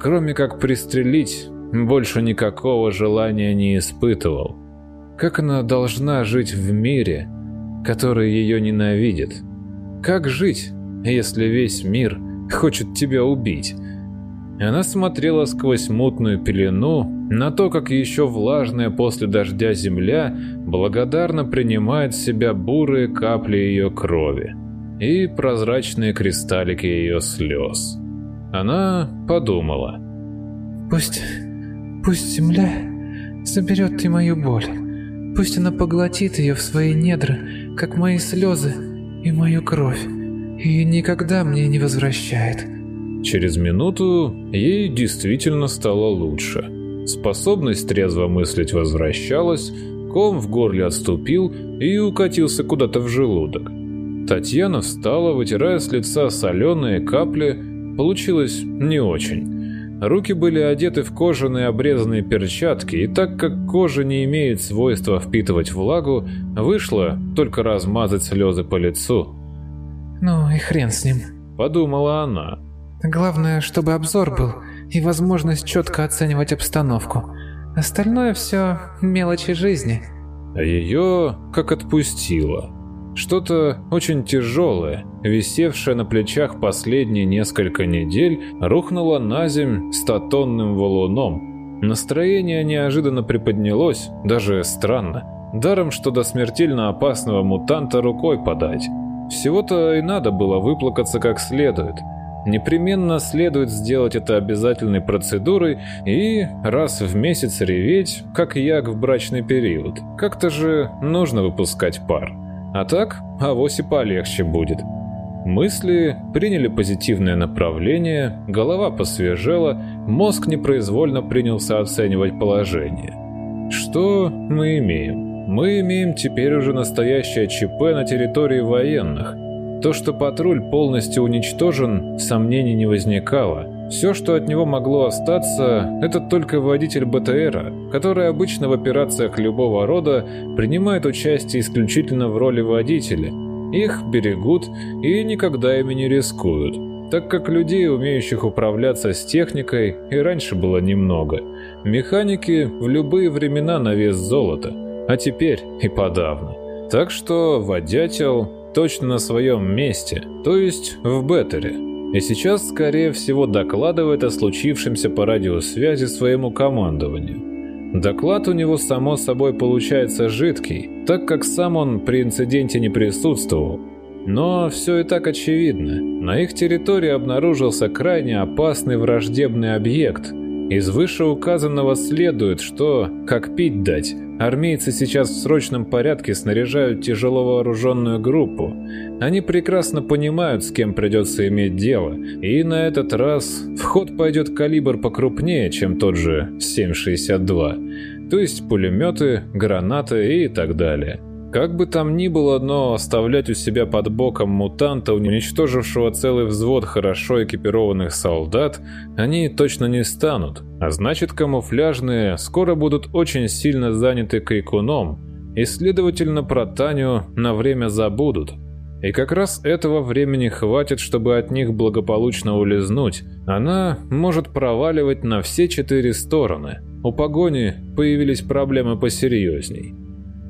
кроме как пристрелить, больше никакого желания не испытывал. Как она должна жить в мире, который ее ненавидит? Как жить, если весь мир хочет тебя убить? Она смотрела сквозь мутную пелену на то, как еще влажная после дождя земля благодарно принимает в себя бурые капли ее крови и прозрачные кристаллики ее слез. Она подумала. «Пусть... пусть земля заберет ты мою боль». Пусть она поглотит ее в свои недра, как мои слезы и мою кровь, и никогда мне не возвращает. Через минуту ей действительно стало лучше. Способность трезво мыслить возвращалась, ком в горле отступил и укатился куда-то в желудок. Татьяна встала, вытирая с лица соленые капли. Получилось не очень. Руки были одеты в кожаные обрезанные перчатки, и так как кожа не имеет свойства впитывать влагу, вышло только размазать слезы по лицу. «Ну и хрен с ним», — подумала она. «Главное, чтобы обзор был и возможность четко оценивать обстановку. Остальное все мелочи жизни». А ее как отпустило. Что-то очень тяжелое, висевшее на плечах последние несколько недель, рухнуло на земь стотонным валуном. Настроение неожиданно приподнялось, даже странно. Даром, что до смертельно опасного мутанта рукой подать. всего-то и надо было выплакаться как следует. Непременно следует сделать это обязательной процедурой и раз в месяц реветь, как як в брачный период. Как-то же нужно выпускать пар. А так, авось и полегче будет. Мысли приняли позитивное направление, голова посвежела, мозг непроизвольно принялся оценивать положение. Что мы имеем? Мы имеем теперь уже настоящее ЧП на территории военных. То, что патруль полностью уничтожен, сомнений не возникало. Все, что от него могло остаться, это только водитель БТРа, который обычно в операциях любого рода принимает участие исключительно в роли водителя. Их берегут и никогда ими не рискуют, так как людей, умеющих управляться с техникой, и раньше было немного. Механики в любые времена на вес золота – а теперь и подавно. Так что водятел точно на своем месте, то есть в Беттере. И сейчас, скорее всего, докладывает о случившемся по радиосвязи своему командованию. Доклад у него, само собой, получается жидкий, так как сам он при инциденте не присутствовал. Но все и так очевидно. На их территории обнаружился крайне опасный враждебный объект. Из вышеуказанного следует, что, как пить дать, Армейцы сейчас в срочном порядке снаряжают тяжело вооруженную группу. Они прекрасно понимают, с кем придется иметь дело, и на этот раз в ход пойдет калибр покрупнее, чем тот же 7,62, то есть пулеметы, гранаты и так далее. Как бы там ни было, но оставлять у себя под боком мутанта, уничтожившего целый взвод хорошо экипированных солдат, они точно не станут. А значит, камуфляжные скоро будут очень сильно заняты Кайкуном, и, следовательно, про Таню на время забудут. И как раз этого времени хватит, чтобы от них благополучно улизнуть. Она может проваливать на все четыре стороны. У погони появились проблемы посерьезней.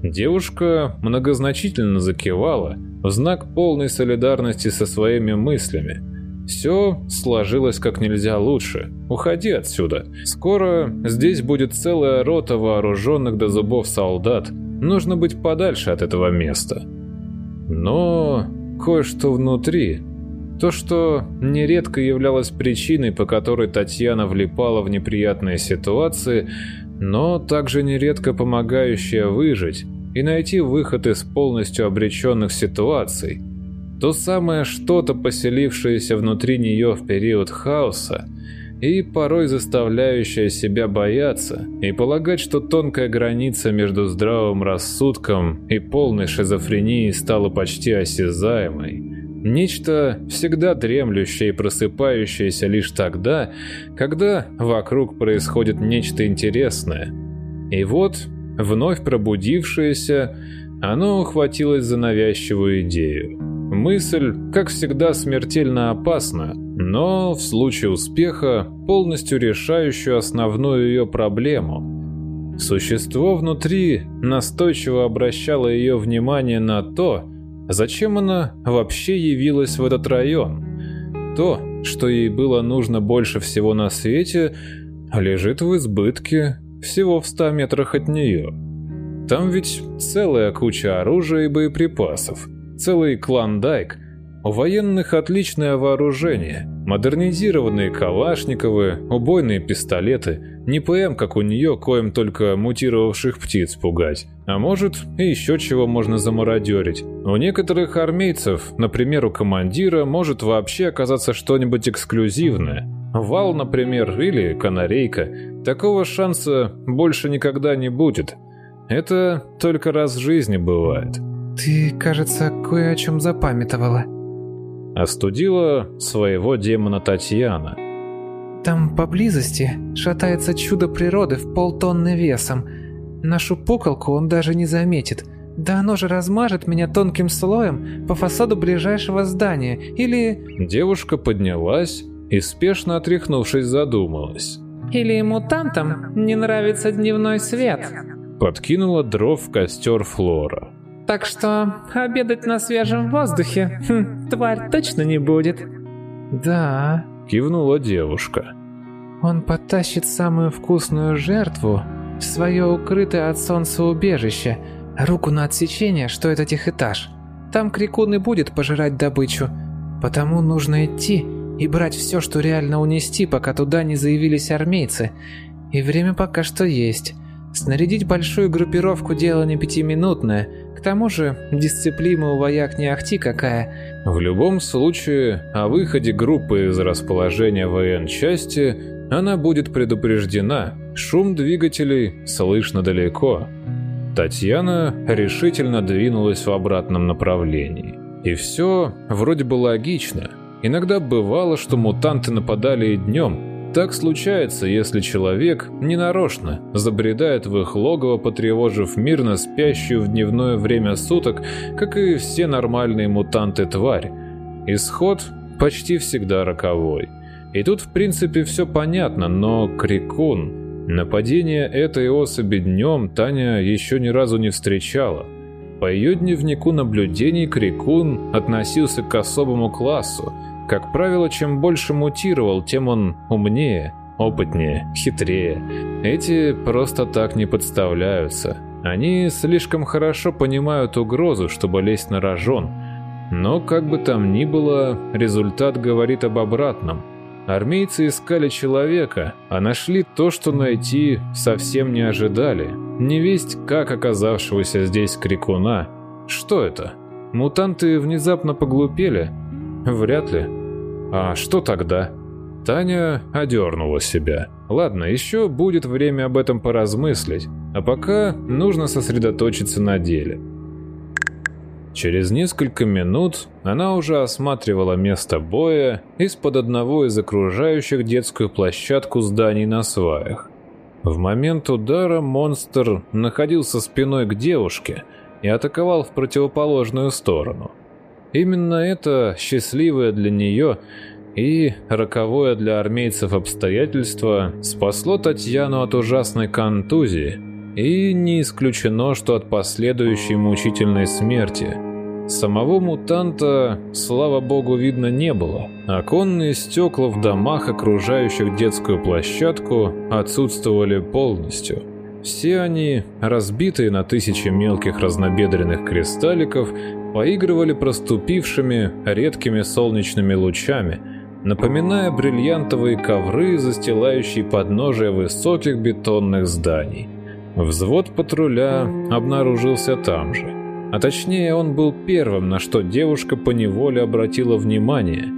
Девушка многозначительно закивала в знак полной солидарности со своими мыслями. Все сложилось как нельзя лучше. Уходи отсюда. Скоро здесь будет целая рота вооруженных до зубов солдат. Нужно быть подальше от этого места. Но кое-что внутри. То, что нередко являлось причиной, по которой Татьяна влипала в неприятные ситуации, но также нередко помогающая выжить и найти выход из полностью обреченных ситуаций. То самое что-то, поселившееся внутри нее в период хаоса, и порой заставляющее себя бояться и полагать, что тонкая граница между здравым рассудком и полной шизофренией стала почти осязаемой. Нечто, всегда дремлющее и просыпающееся лишь тогда, когда вокруг происходит нечто интересное. И вот, вновь пробудившееся, оно ухватилось за навязчивую идею. Мысль, как всегда, смертельно опасна, но в случае успеха полностью решающую основную ее проблему. Существо внутри настойчиво обращало ее внимание на то, Зачем она вообще явилась в этот район? То, что ей было нужно больше всего на свете, лежит в избытке, всего в ста метрах от нее. Там ведь целая куча оружия и боеприпасов, целый клондайк – у военных отличное вооружение, модернизированные калашниковы, убойные пистолеты, не ПМ, как у нее, коим только мутировавших птиц пугать. А может, и еще чего можно замародерить. У некоторых армейцев, например, у командира, может вообще оказаться что-нибудь эксклюзивное. Вал, например, или канарейка. Такого шанса больше никогда не будет. Это только раз в жизни бывает. «Ты, кажется, кое о чем запамятовала», Остудила своего демона Татьяна. Там поблизости шатается чудо природы в полтонны весом. Нашу пуколку он даже не заметит. Да оно же размажет меня тонким слоем по фасаду ближайшего здания. Или... Девушка поднялась и, спешно отряхнувшись, задумалась. Или мутантам не нравится дневной свет. Подкинула дров в костер Флора. Так что обедать на свежем воздухе хм, тварь точно не будет. Да, кивнула девушка. Он потащит самую вкусную жертву в свое укрытое от солнца убежище, руку на отсечение, что это техэтаж. Там Крикун и будет пожирать добычу. Потому нужно идти и брать все, что реально унести, пока туда не заявились армейцы. И время пока что есть. Снарядить большую группировку дело не пятиминутное. К тому же, дисциплина у вояк не ахти какая. В любом случае, о выходе группы из расположения военчасти она будет предупреждена. Шум двигателей слышно далеко. Татьяна решительно двинулась в обратном направлении. И все вроде бы логично. Иногда бывало, что мутанты нападали и днем. Так случается, если человек ненарочно забредает в их логово, потревожив мирно спящую в дневное время суток, как и все нормальные мутанты-тварь. Исход почти всегда роковой. И тут в принципе все понятно, но Крикун... Нападение этой особи днем Таня еще ни разу не встречала. По ее дневнику наблюдений Крикун относился к особому классу. Как правило, чем больше мутировал, тем он умнее, опытнее, хитрее. Эти просто так не подставляются. Они слишком хорошо понимают угрозу, чтобы лезть на рожон. Но как бы там ни было, результат говорит об обратном. Армейцы искали человека, а нашли то, что найти совсем не ожидали. Невесть, как оказавшегося здесь крикуна. Что это? Мутанты внезапно поглупели? Вряд ли. А что тогда? Таня одернула себя. Ладно, еще будет время об этом поразмыслить, а пока нужно сосредоточиться на деле. Через несколько минут она уже осматривала место боя из-под одного из окружающих детскую площадку зданий на сваях. В момент удара монстр находился спиной к девушке и атаковал в противоположную сторону. Именно это счастливое для нее и роковое для армейцев обстоятельство спасло Татьяну от ужасной контузии, и не исключено, что от последующей мучительной смерти – Самого мутанта, слава богу, видно не было. Оконные стекла в домах, окружающих детскую площадку, отсутствовали полностью. Все они, разбитые на тысячи мелких разнобедренных кристалликов, поигрывали проступившими редкими солнечными лучами, напоминая бриллиантовые ковры, застилающие подножия высоких бетонных зданий. Взвод патруля обнаружился там же. А точнее, он был первым, на что девушка поневоле обратила внимание.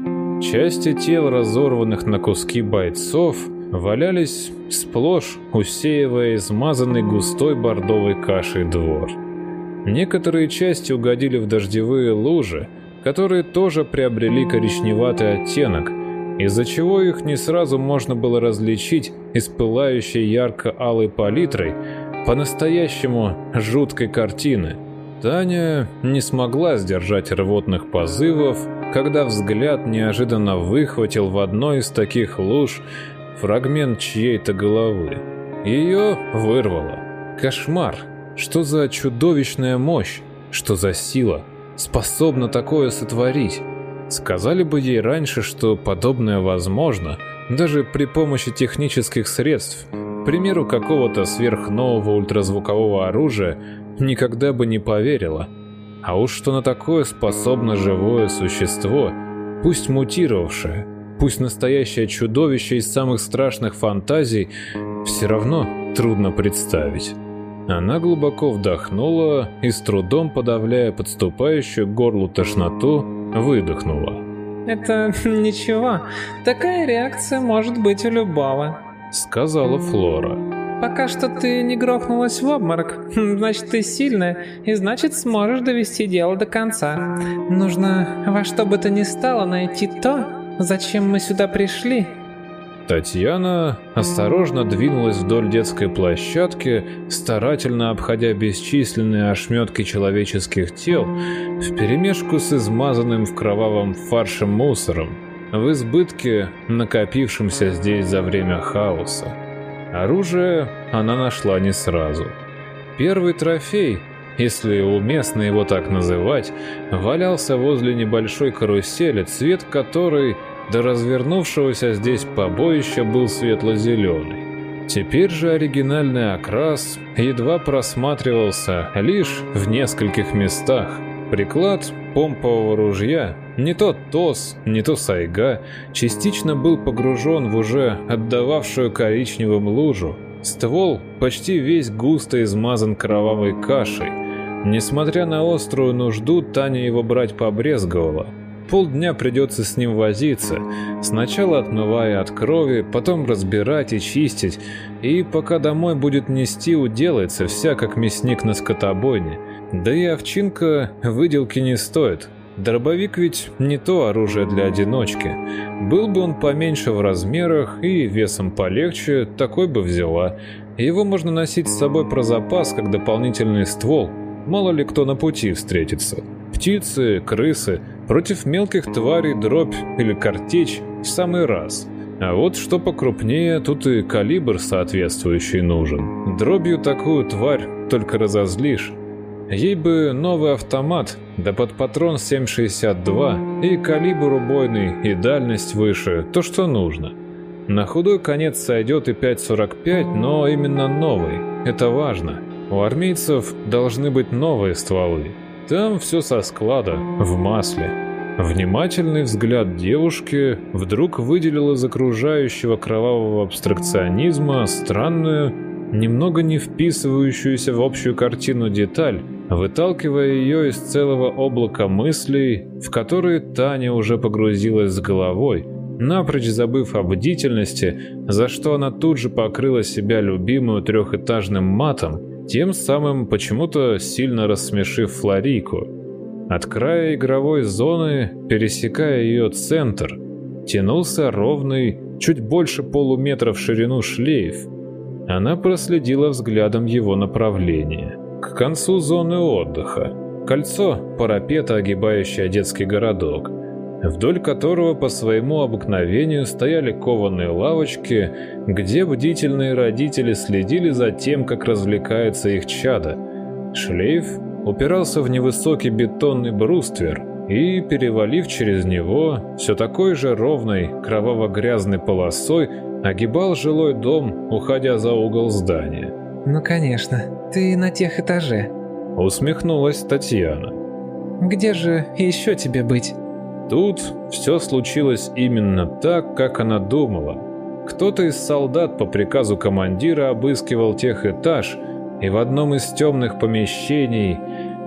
Части тел разорванных на куски бойцов валялись сплошь, усеивая измазанный густой бордовой кашей двор. Некоторые части угодили в дождевые лужи, которые тоже приобрели коричневатый оттенок, из-за чего их не сразу можно было различить из пылающей ярко-алой палитрой по-настоящему жуткой картины – Таня не смогла сдержать рвотных позывов, когда взгляд неожиданно выхватил в одной из таких луж фрагмент чьей-то головы. Ее вырвало. Кошмар! Что за чудовищная мощь? Что за сила? Способна такое сотворить? Сказали бы ей раньше, что подобное возможно, даже при помощи технических средств, к примеру, какого-то сверхнового ультразвукового оружия, никогда бы не поверила. А уж что на такое способно живое существо, пусть мутировавшее, пусть настоящее чудовище из самых страшных фантазий, все равно трудно представить. Она глубоко вдохнула и, с трудом подавляя подступающую к горлу тошноту, выдохнула. «Это ничего. Такая реакция может быть у любого», — сказала Флора. Пока что ты не грохнулась в обморок. Хм, значит, ты сильная, и значит, сможешь довести дело до конца. Нужно во что бы то ни стало найти то, зачем мы сюда пришли. Татьяна осторожно двинулась вдоль детской площадки, старательно обходя бесчисленные ошметки человеческих тел, вперемешку с измазанным в кровавом фарше мусором, в избытке, накопившемся здесь за время хаоса. Оружие она нашла не сразу. Первый трофей, если уместно его так называть, валялся возле небольшой карусели, цвет которой до развернувшегося здесь побоища был светло-зеленый. Теперь же оригинальный окрас едва просматривался лишь в нескольких местах. Приклад помпового ружья, не то ТОС, не то Сайга, частично был погружен в уже отдававшую коричневым лужу. Ствол почти весь густо измазан кровавой кашей. Несмотря на острую нужду, Таня его брать побрезговала. Полдня придется с ним возиться, сначала отмывая от крови, потом разбирать и чистить, и пока домой будет нести, уделается вся как мясник на скотобойне. Да и овчинка выделки не стоит. Дробовик ведь не то оружие для одиночки. Был бы он поменьше в размерах и весом полегче, такой бы взяла. Его можно носить с собой про запас, как дополнительный ствол. Мало ли кто на пути встретится. Птицы, крысы, против мелких тварей дробь или картечь в самый раз. А вот что покрупнее, тут и калибр соответствующий нужен. Дробью такую тварь только разозлишь. Ей бы новый автомат, да под патрон 7,62, и калибр убойный, и дальность выше, то что нужно. На худой конец сойдет и 5,45, но именно новый, это важно. У армейцев должны быть новые стволы. Там все со склада, в масле. Внимательный взгляд девушки вдруг выделил из окружающего кровавого абстракционизма странную, немного не вписывающуюся в общую картину деталь, выталкивая ее из целого облака мыслей, в которые Таня уже погрузилась с головой, напрочь забыв о бдительности, за что она тут же покрыла себя любимую трехэтажным матом, тем самым почему-то сильно рассмешив Флорику. От края игровой зоны, пересекая ее центр, тянулся ровный, чуть больше полуметра в ширину шлейф. Она проследила взглядом его направление. К концу зоны отдыха. Кольцо парапета, огибающее детский городок – вдоль которого по своему обыкновению стояли кованые лавочки, где бдительные родители следили за тем, как развлекается их чадо. Шлейф упирался в невысокий бетонный бруствер и, перевалив через него, все такой же ровной кроваво-грязной полосой огибал жилой дом, уходя за угол здания. «Ну, конечно, ты на тех этаже», — усмехнулась Татьяна. «Где же еще тебе быть?» Тут все случилось именно так, как она думала. Кто-то из солдат по приказу командира обыскивал тех этаж и в одном из темных помещений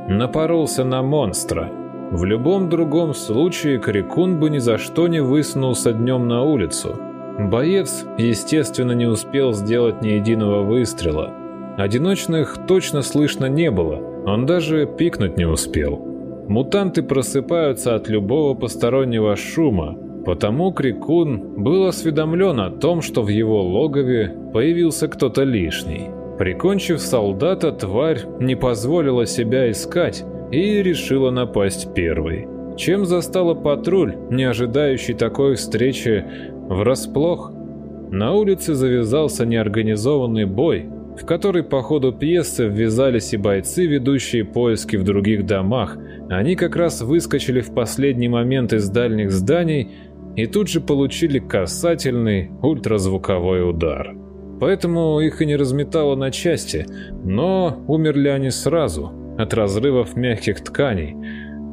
напоролся на монстра. В любом другом случае Крикун бы ни за что не высунулся днем на улицу. Боец, естественно, не успел сделать ни единого выстрела. Одиночных точно слышно не было, он даже пикнуть не успел. Мутанты просыпаются от любого постороннего шума, потому Крикун был осведомлен о том, что в его логове появился кто-то лишний. Прикончив солдата, тварь не позволила себя искать и решила напасть первой. Чем застала патруль, не ожидающий такой встречи, врасплох? На улице завязался неорганизованный бой, в который по ходу пьесы ввязались и бойцы, ведущие поиски в других домах. Они как раз выскочили в последний момент из дальних зданий и тут же получили касательный ультразвуковой удар. Поэтому их и не разметало на части, но умерли они сразу, от разрывов мягких тканей.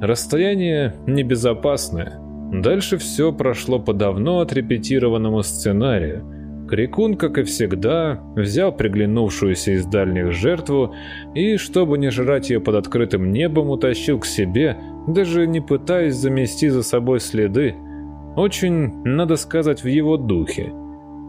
Расстояние небезопасное. Дальше все прошло по давно отрепетированному сценарию – Крикун, как и всегда, взял приглянувшуюся из дальних жертву и, чтобы не жрать ее под открытым небом, утащил к себе, даже не пытаясь замести за собой следы. Очень, надо сказать, в его духе.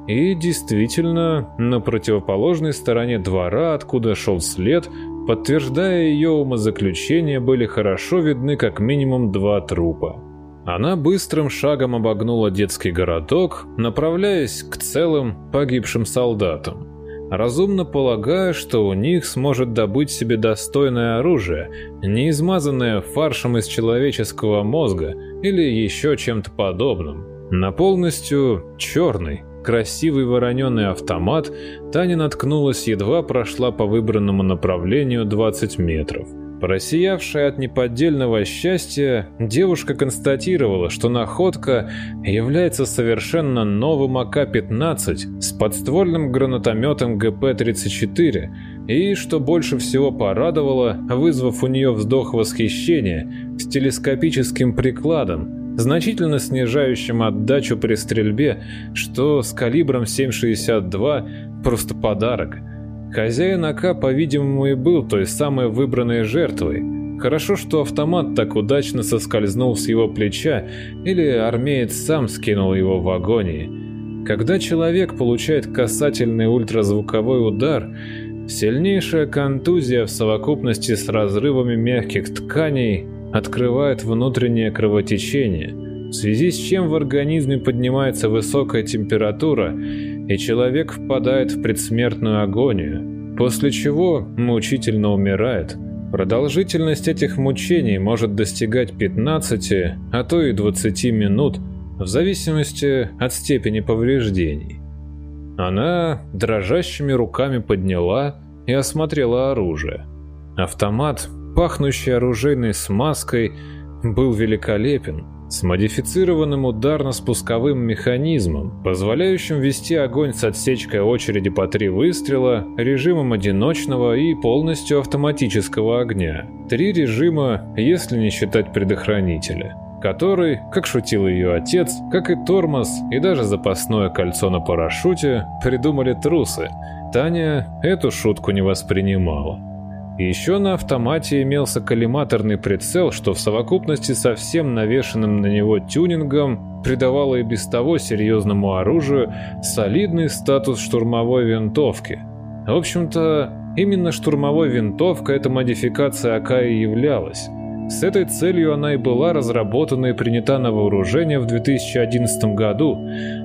И действительно, на противоположной стороне двора, откуда шел след, подтверждая ее умозаключение, были хорошо видны как минимум два трупа. Она быстрым шагом обогнула детский городок, направляясь к целым погибшим солдатам, разумно полагая, что у них сможет добыть себе достойное оружие, не измазанное фаршем из человеческого мозга или еще чем-то подобным. На полностью черный, красивый вороненый автомат Таня наткнулась, едва прошла по выбранному направлению 20 метров – Просиявшая от неподдельного счастья, девушка констатировала, что находка является совершенно новым АК-15 с подствольным гранатометом ГП-34, и, что больше всего порадовало, вызвав у нее вздох восхищения, с телескопическим прикладом, значительно снижающим отдачу при стрельбе, что с калибром 7,62 просто подарок. Хозяин АК, по-видимому, и был той самой выбранной жертвой. Хорошо, что автомат так удачно соскользнул с его плеча, или армеец сам скинул его в агонии. Когда человек получает касательный ультразвуковой удар, Сильнейшая контузия в совокупности с разрывами мягких тканей открывает внутреннее кровотечение, в связи с чем в организме поднимается высокая температура, и человек впадает в предсмертную агонию, после чего мучительно умирает. Продолжительность этих мучений может достигать 15, а то и 20 минут, в зависимости от степени повреждений. Она дрожащими руками подняла и осмотрела оружие. Автомат, пахнущий оружейной смазкой, был великолепен, с модифицированным ударно-спусковым механизмом, позволяющим вести огонь с отсечкой очереди по три выстрела, режимом одиночного и полностью автоматического огня. Три режима, если не считать предохранителя который, как шутил ее отец, как и тормоз и даже запасное кольцо на парашюте, придумали трусы. Таня эту шутку не воспринимала. Еще на автомате имелся коллиматорный прицел, что в совокупности со всем навешенным на него тюнингом придавало и без того серьезному оружию солидный статус штурмовой винтовки. В общем-то, именно штурмовой винтовка эта модификация АК и являлась. С этой целью она и была разработана и принята на вооружение в 2011 году.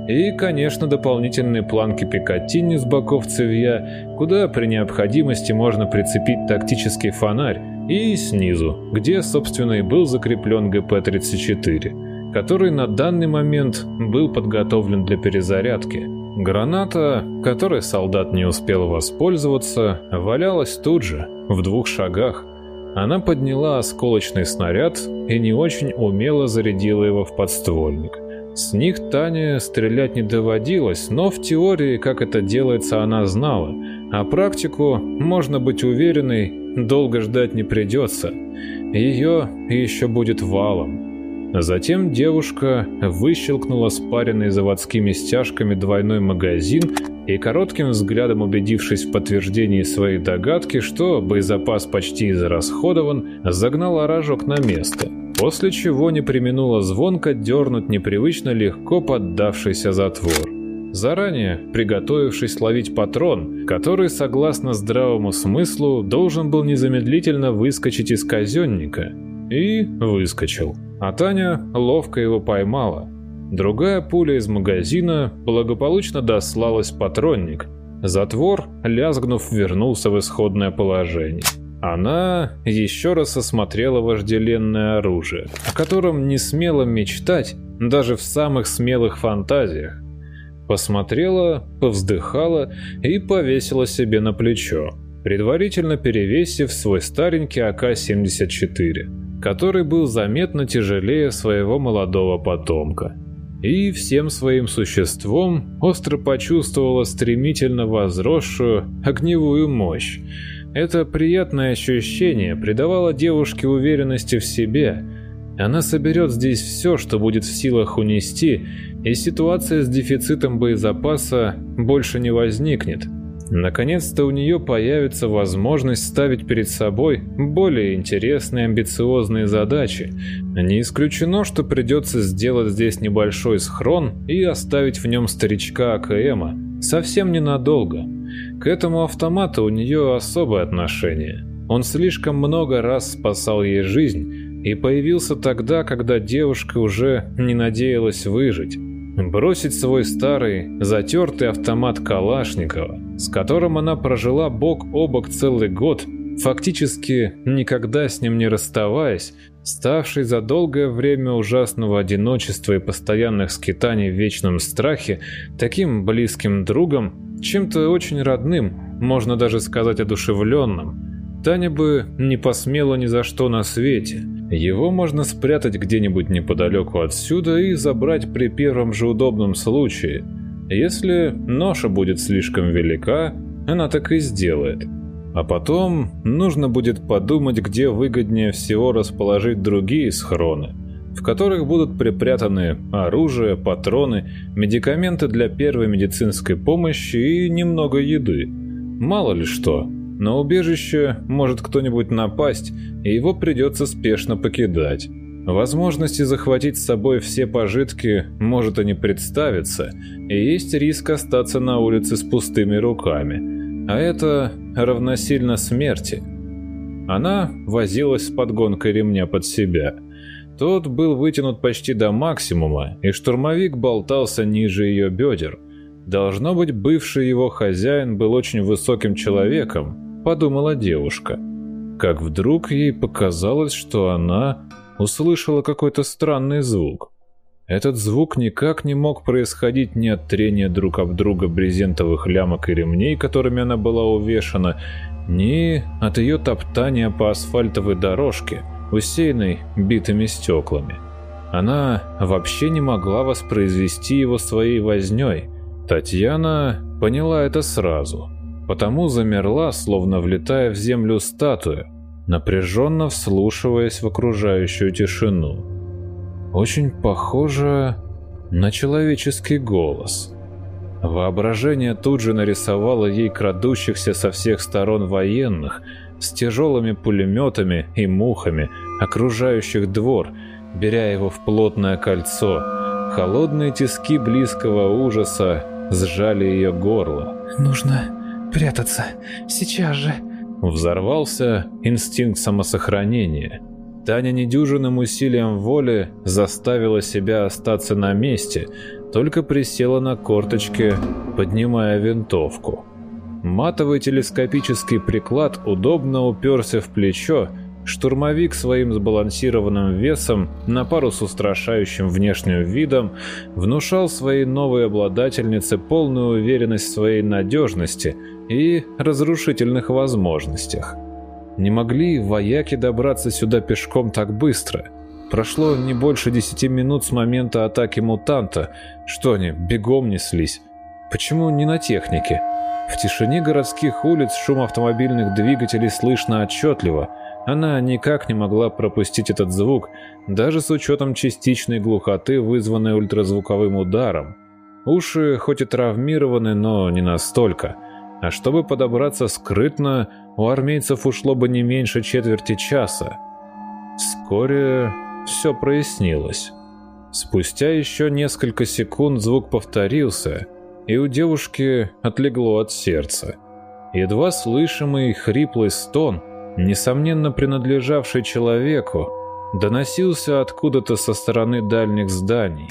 И, конечно, дополнительные планки Пикаттини с боков цевья, куда при необходимости можно прицепить тактический фонарь, и снизу, где, собственно, и был закреплен ГП-34, который на данный момент был подготовлен для перезарядки. Граната, которой солдат не успел воспользоваться, валялась тут же, в двух шагах, она подняла осколочный снаряд и не очень умело зарядила его в подствольник. С них Тане стрелять не доводилось, но в теории, как это делается, она знала, а практику, можно быть уверенной, долго ждать не придется. Ее еще будет валом. Затем девушка выщелкнула спаренный заводскими стяжками двойной магазин и коротким взглядом убедившись в подтверждении своей догадки, что боезапас почти израсходован, загнала рожок на место, после чего не применула звонко дернуть непривычно легко поддавшийся затвор. Заранее приготовившись ловить патрон, который, согласно здравому смыслу, должен был незамедлительно выскочить из казенника. И выскочил. А Таня ловко его поймала – Другая пуля из магазина благополучно дослалась патронник. Затвор, лязгнув, вернулся в исходное положение. Она еще раз осмотрела вожделенное оружие, о котором не смела мечтать даже в самых смелых фантазиях. Посмотрела, повздыхала и повесила себе на плечо, предварительно перевесив свой старенький АК-74, который был заметно тяжелее своего молодого потомка и всем своим существом остро почувствовала стремительно возросшую огневую мощь. Это приятное ощущение придавало девушке уверенности в себе. Она соберет здесь все, что будет в силах унести, и ситуация с дефицитом боезапаса больше не возникнет. Наконец-то у нее появится возможность ставить перед собой более интересные амбициозные задачи. Не исключено, что придется сделать здесь небольшой схрон и оставить в нем старичка АКМа. Совсем ненадолго. К этому автомату у нее особое отношение. Он слишком много раз спасал ей жизнь и появился тогда, когда девушка уже не надеялась выжить. Бросить свой старый, затертый автомат Калашникова, с которым она прожила бок о бок целый год, фактически никогда с ним не расставаясь, ставший за долгое время ужасного одиночества и постоянных скитаний в вечном страхе, таким близким другом, чем-то очень родным, можно даже сказать одушевленным, Таня бы не посмела ни за что на свете – его можно спрятать где-нибудь неподалеку отсюда и забрать при первом же удобном случае. Если ноша будет слишком велика, она так и сделает. А потом нужно будет подумать, где выгоднее всего расположить другие схроны, в которых будут припрятаны оружие, патроны, медикаменты для первой медицинской помощи и немного еды. Мало ли что, на убежище может кто-нибудь напасть, и его придется спешно покидать. Возможности захватить с собой все пожитки может и не представиться, и есть риск остаться на улице с пустыми руками. А это равносильно смерти. Она возилась с подгонкой ремня под себя. Тот был вытянут почти до максимума, и штурмовик болтался ниже ее бедер. Должно быть, бывший его хозяин был очень высоким человеком, подумала девушка. Как вдруг ей показалось, что она услышала какой-то странный звук. Этот звук никак не мог происходить ни от трения друг об друга брезентовых лямок и ремней, которыми она была увешана, ни от ее топтания по асфальтовой дорожке, усеянной битыми стеклами. Она вообще не могла воспроизвести его своей вознёй. Татьяна поняла это сразу, потому замерла, словно влетая в землю статуя, напряженно вслушиваясь в окружающую тишину. Очень похоже на человеческий голос. Воображение тут же нарисовало ей крадущихся со всех сторон военных с тяжелыми пулеметами и мухами, окружающих двор, беря его в плотное кольцо. Холодные тиски близкого ужаса сжали ее горло. «Нужно прятаться. Сейчас же!» Взорвался инстинкт самосохранения. Таня недюжинным усилием воли заставила себя остаться на месте, только присела на корточки, поднимая винтовку. Матовый телескопический приклад удобно уперся в плечо, штурмовик своим сбалансированным весом на пару с устрашающим внешним видом внушал своей новой обладательнице полную уверенность в своей надежности – и разрушительных возможностях. Не могли вояки добраться сюда пешком так быстро. Прошло не больше десяти минут с момента атаки мутанта. Что они, бегом неслись? Почему не на технике? В тишине городских улиц шум автомобильных двигателей слышно отчетливо. Она никак не могла пропустить этот звук, даже с учетом частичной глухоты, вызванной ультразвуковым ударом. Уши хоть и травмированы, но не настолько – а чтобы подобраться скрытно, у армейцев ушло бы не меньше четверти часа. Вскоре все прояснилось. Спустя еще несколько секунд звук повторился, и у девушки отлегло от сердца. Едва слышимый хриплый стон, несомненно принадлежавший человеку, доносился откуда-то со стороны дальних зданий.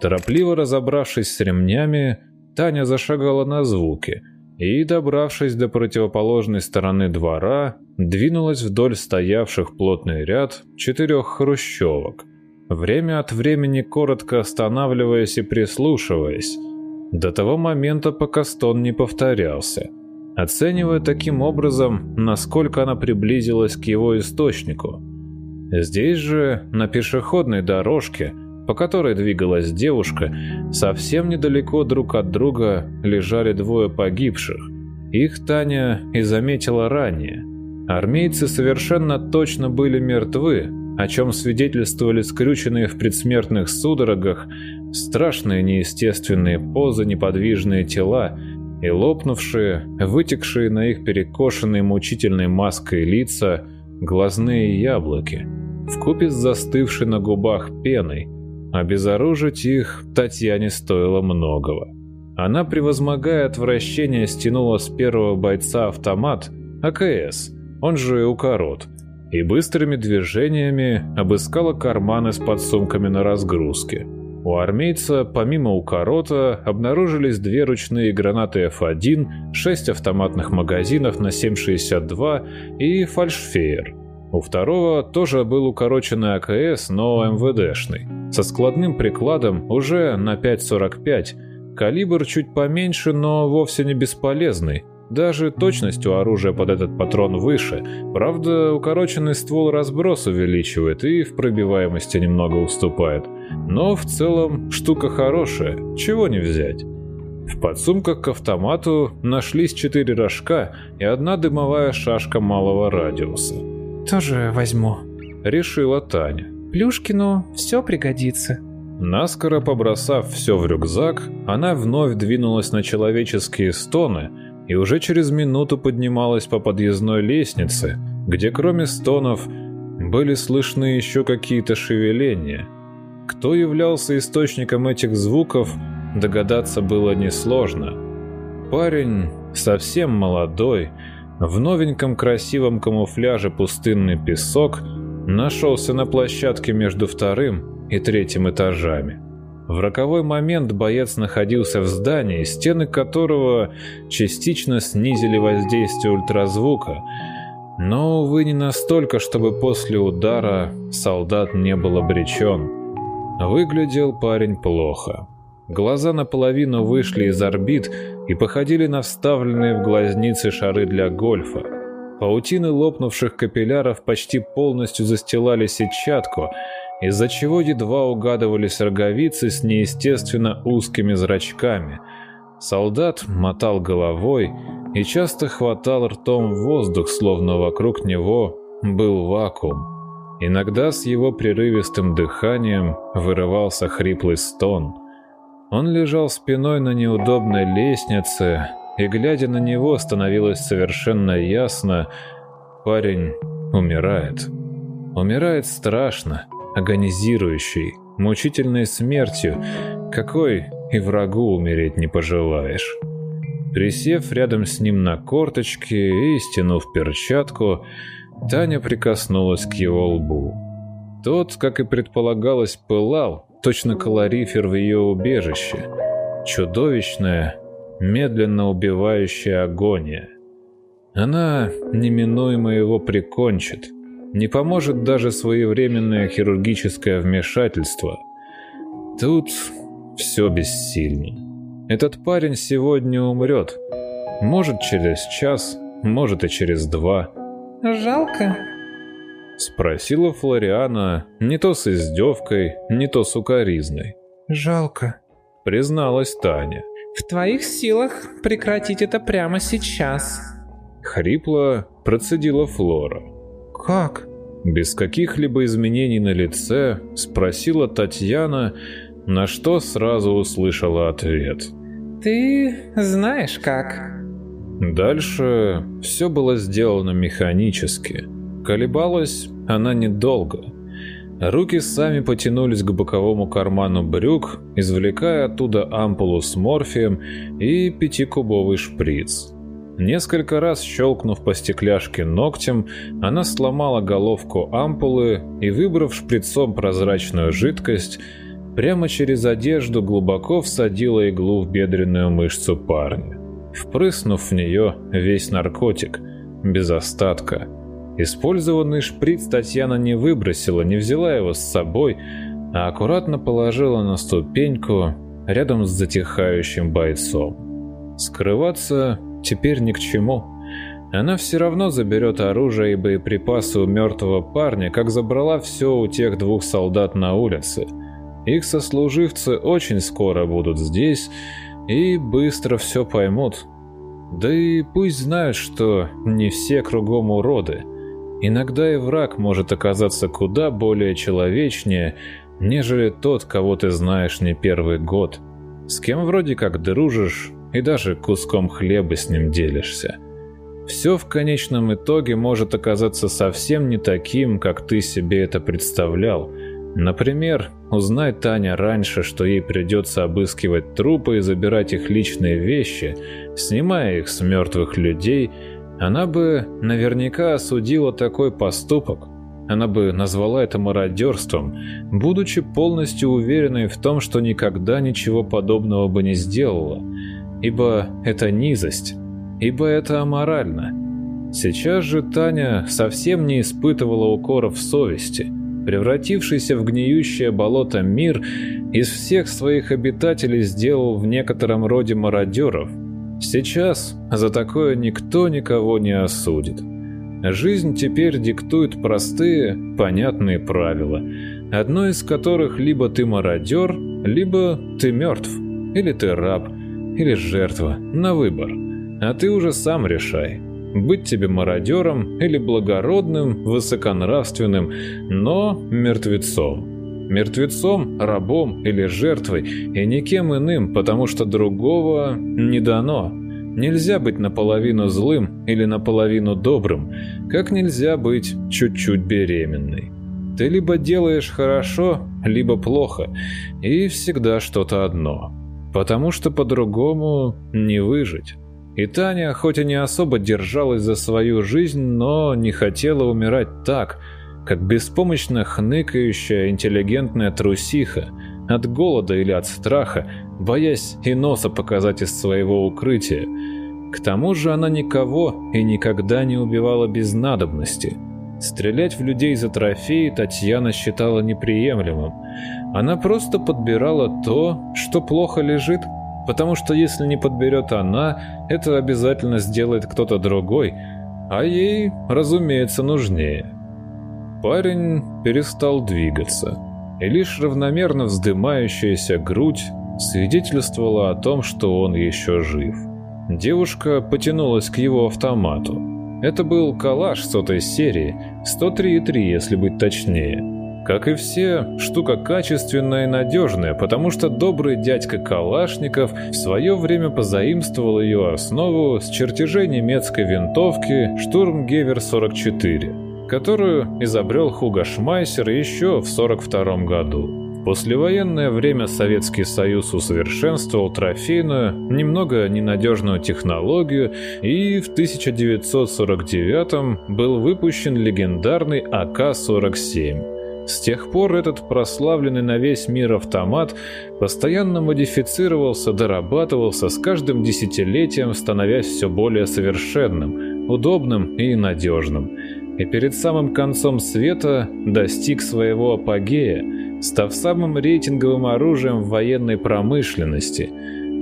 Торопливо разобравшись с ремнями, Таня зашагала на звуки – и, добравшись до противоположной стороны двора, двинулась вдоль стоявших плотный ряд четырех хрущевок, время от времени коротко останавливаясь и прислушиваясь, до того момента, пока стон не повторялся, оценивая таким образом, насколько она приблизилась к его источнику. Здесь же, на пешеходной дорожке, по которой двигалась девушка, совсем недалеко друг от друга лежали двое погибших. Их Таня и заметила ранее. Армейцы совершенно точно были мертвы, о чем свидетельствовали скрюченные в предсмертных судорогах, страшные неестественные позы, неподвижные тела и лопнувшие, вытекшие на их перекошенные мучительной маской лица глазные яблоки, вкупе с застывшей на губах пеной – Обезоружить их Татьяне стоило многого. Она, превозмогая отвращение, стянула с первого бойца автомат АКС, он же Укорот, и быстрыми движениями обыскала карманы с подсумками на разгрузке. У армейца, помимо Укорота, обнаружились две ручные гранаты F1, шесть автоматных магазинов на 7,62 и фальшфейер – у второго тоже был укороченный АКС, но МВДшный, со складным прикладом уже на 5.45, калибр чуть поменьше, но вовсе не бесполезный, даже точность у оружия под этот патрон выше. Правда, укороченный ствол разброс увеличивает и в пробиваемости немного уступает. Но в целом штука хорошая, чего не взять. В подсумках к автомату нашлись четыре рожка и одна дымовая шашка малого радиуса. «Тоже возьму», — решила Таня. «Плюшкину все пригодится». Наскоро побросав все в рюкзак, она вновь двинулась на человеческие стоны и уже через минуту поднималась по подъездной лестнице, где кроме стонов были слышны еще какие-то шевеления. Кто являлся источником этих звуков, догадаться было несложно. Парень совсем молодой, в новеньком красивом камуфляже пустынный песок нашелся на площадке между вторым и третьим этажами. В роковой момент боец находился в здании, стены которого частично снизили воздействие ультразвука, но, увы, не настолько, чтобы после удара солдат не был обречен. Выглядел парень плохо. Глаза наполовину вышли из орбит и походили на вставленные в глазницы шары для гольфа. Паутины лопнувших капилляров почти полностью застилали сетчатку, из-за чего едва угадывались роговицы с неестественно узкими зрачками. Солдат мотал головой и часто хватал ртом воздух, словно вокруг него был вакуум. Иногда с его прерывистым дыханием вырывался хриплый стон. Он лежал спиной на неудобной лестнице, и, глядя на него, становилось совершенно ясно, парень умирает. Умирает страшно, агонизирующей, мучительной смертью, какой и врагу умереть не пожелаешь. Присев рядом с ним на корточки и стянув перчатку, Таня прикоснулась к его лбу. Тот, как и предполагалось, пылал, точно калорифер в ее убежище. Чудовищная, медленно убивающая агония. Она неминуемо его прикончит. Не поможет даже своевременное хирургическое вмешательство. Тут все бессильно. Этот парень сегодня умрет. Может, через час, может и через два. «Жалко?» Спросила Флориана не то с издевкой, не то с укоризной. «Жалко», — призналась Таня. «В твоих силах прекратить это прямо сейчас». Хрипло процедила Флора. «Как?» Без каких-либо изменений на лице спросила Татьяна, на что сразу услышала ответ. «Ты знаешь как». Дальше все было сделано механически. Колебалась она недолго. Руки сами потянулись к боковому карману брюк, извлекая оттуда ампулу с морфием и пятикубовый шприц. Несколько раз щелкнув по стекляшке ногтем, она сломала головку ампулы и, выбрав шприцом прозрачную жидкость, прямо через одежду глубоко всадила иглу в бедренную мышцу парня, впрыснув в нее весь наркотик, без остатка – Использованный шприц Татьяна не выбросила, не взяла его с собой, а аккуратно положила на ступеньку рядом с затихающим бойцом. Скрываться теперь ни к чему. Она все равно заберет оружие и боеприпасы у мертвого парня, как забрала все у тех двух солдат на улице. Их сослуживцы очень скоро будут здесь и быстро все поймут. Да и пусть знают, что не все кругом уроды. Иногда и враг может оказаться куда более человечнее, нежели тот, кого ты знаешь не первый год, с кем вроде как дружишь и даже куском хлеба с ним делишься. Все в конечном итоге может оказаться совсем не таким, как ты себе это представлял. Например, узнай Таня раньше, что ей придется обыскивать трупы и забирать их личные вещи, снимая их с мертвых людей – она бы наверняка осудила такой поступок. Она бы назвала это мародерством, будучи полностью уверенной в том, что никогда ничего подобного бы не сделала. Ибо это низость, ибо это аморально. Сейчас же Таня совсем не испытывала укоров совести. Превратившийся в гниющее болото мир из всех своих обитателей сделал в некотором роде мародеров – Сейчас за такое никто никого не осудит. Жизнь теперь диктует простые, понятные правила, одно из которых либо ты мародер, либо ты мертв, или ты раб, или жертва, на выбор. А ты уже сам решай, быть тебе мародером или благородным, высоконравственным, но мертвецом. Мертвецом, рабом или жертвой, и никем иным, потому что другого не дано. Нельзя быть наполовину злым или наполовину добрым, как нельзя быть чуть-чуть беременной. Ты либо делаешь хорошо, либо плохо, и всегда что-то одно. Потому что по-другому не выжить. И Таня, хоть и не особо держалась за свою жизнь, но не хотела умирать так, как беспомощно хныкающая интеллигентная трусиха, от голода или от страха, боясь и носа показать из своего укрытия. К тому же она никого и никогда не убивала без надобности. Стрелять в людей за трофеи Татьяна считала неприемлемым. Она просто подбирала то, что плохо лежит – потому что если не подберет она, это обязательно сделает кто-то другой, а ей, разумеется, нужнее. Парень перестал двигаться, и лишь равномерно вздымающаяся грудь свидетельствовала о том, что он еще жив. Девушка потянулась к его автомату. Это был калаш сотой серии, 103,3, если быть точнее. Как и все, штука качественная и надежная, потому что добрый дядька Калашников в свое время позаимствовал ее основу с чертежей немецкой винтовки «Штурмгевер-44», которую изобрел Хуга Шмайсер еще в 1942 году. Послевоенное время Советский Союз усовершенствовал трофейную, немного ненадежную технологию, и в 1949 был выпущен легендарный АК-47 с тех пор этот прославленный на весь мир автомат постоянно модифицировался, дорабатывался, с каждым десятилетием становясь все более совершенным, удобным и надежным. И перед самым концом света достиг своего апогея, став самым рейтинговым оружием в военной промышленности –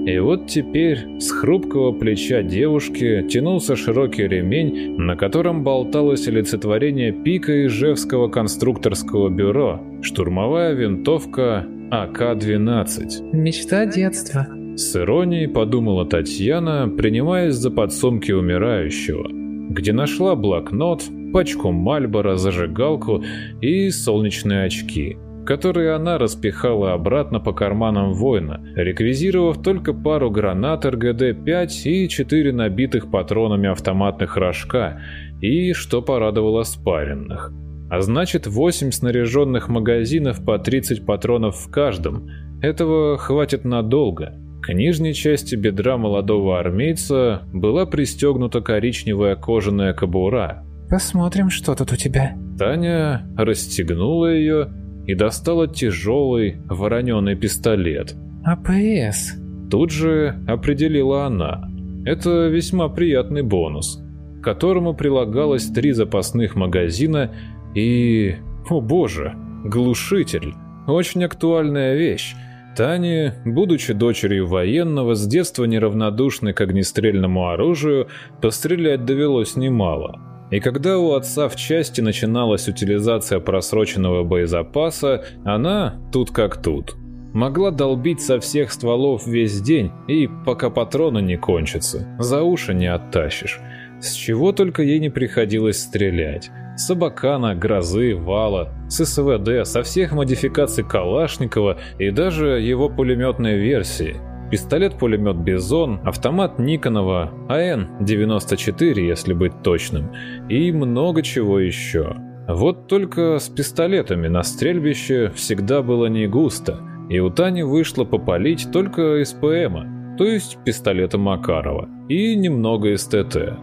и вот теперь с хрупкого плеча девушки тянулся широкий ремень, на котором болталось олицетворение пика Ижевского конструкторского бюро, штурмовая винтовка АК-12. «Мечта детства», — с иронией подумала Татьяна, принимаясь за подсумки умирающего, где нашла блокнот, пачку Мальбора, зажигалку и солнечные очки — которые она распихала обратно по карманам воина, реквизировав только пару гранат РГД-5 и четыре набитых патронами автоматных рожка, и, что порадовало, спаренных. А значит, 8 снаряженных магазинов по 30 патронов в каждом. Этого хватит надолго. К нижней части бедра молодого армейца была пристегнута коричневая кожаная кобура. «Посмотрим, что тут у тебя». Таня расстегнула ее и достала тяжелый вороненый пистолет. «АПС», — тут же определила она. Это весьма приятный бонус, к которому прилагалось три запасных магазина и... О боже, глушитель. Очень актуальная вещь. Тане, будучи дочерью военного, с детства неравнодушной к огнестрельному оружию, пострелять довелось немало. И когда у отца в части начиналась утилизация просроченного боезапаса, она, тут как тут, могла долбить со всех стволов весь день, и пока патроны не кончатся, за уши не оттащишь. С чего только ей не приходилось стрелять. С Абакана, Грозы, Вала, с СВД, со всех модификаций Калашникова и даже его пулеметной версии – Пистолет-пулемет «Бизон», автомат Никонова, АН-94, если быть точным, и много чего еще. Вот только с пистолетами на стрельбище всегда было не густо, и у Тани вышло попалить только из ПМа, то есть пистолета Макарова, и немного из ТТ.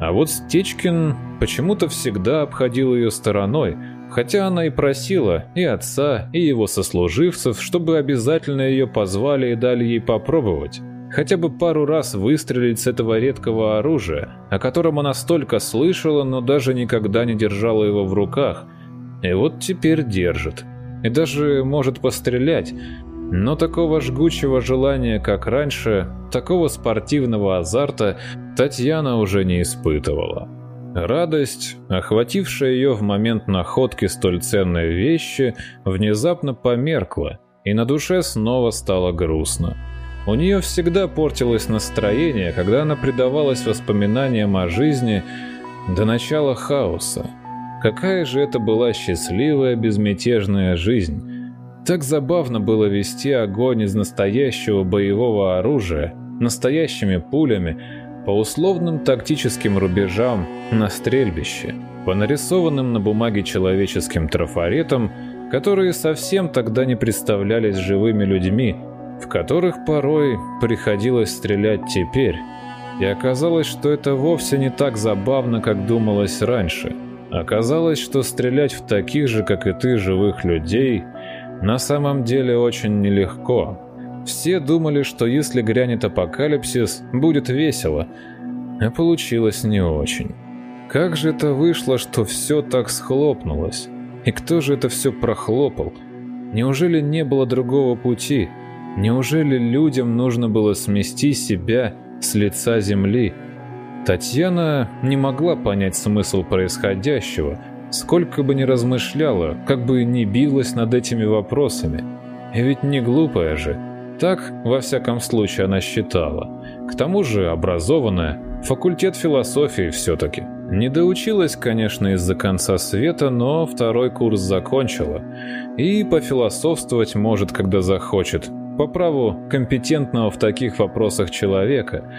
А вот Стечкин почему-то всегда обходил ее стороной, Хотя она и просила и отца, и его сослуживцев, чтобы обязательно ее позвали и дали ей попробовать. Хотя бы пару раз выстрелить с этого редкого оружия, о котором она столько слышала, но даже никогда не держала его в руках. И вот теперь держит. И даже может пострелять. Но такого жгучего желания, как раньше, такого спортивного азарта Татьяна уже не испытывала. Радость, охватившая ее в момент находки столь ценной вещи, внезапно померкла, и на душе снова стало грустно. У нее всегда портилось настроение, когда она предавалась воспоминаниям о жизни до начала хаоса. Какая же это была счастливая, безмятежная жизнь. Так забавно было вести огонь из настоящего боевого оружия, настоящими пулями, по условным тактическим рубежам на стрельбище, по нарисованным на бумаге человеческим трафаретам, которые совсем тогда не представлялись живыми людьми, в которых порой приходилось стрелять теперь. И оказалось, что это вовсе не так забавно, как думалось раньше. Оказалось, что стрелять в таких же, как и ты, живых людей на самом деле очень нелегко. Все думали, что если грянет апокалипсис, будет весело, а получилось не очень. Как же это вышло, что все так схлопнулось? И кто же это все прохлопал? Неужели не было другого пути? Неужели людям нужно было смести себя с лица земли? Татьяна не могла понять смысл происходящего, сколько бы ни размышляла, как бы ни билась над этими вопросами. И ведь не глупая же. Так, во всяком случае, она считала. К тому же образованная, факультет философии все-таки. Не доучилась, конечно, из-за конца света, но второй курс закончила. И пофилософствовать может, когда захочет. По праву компетентного в таких вопросах человека.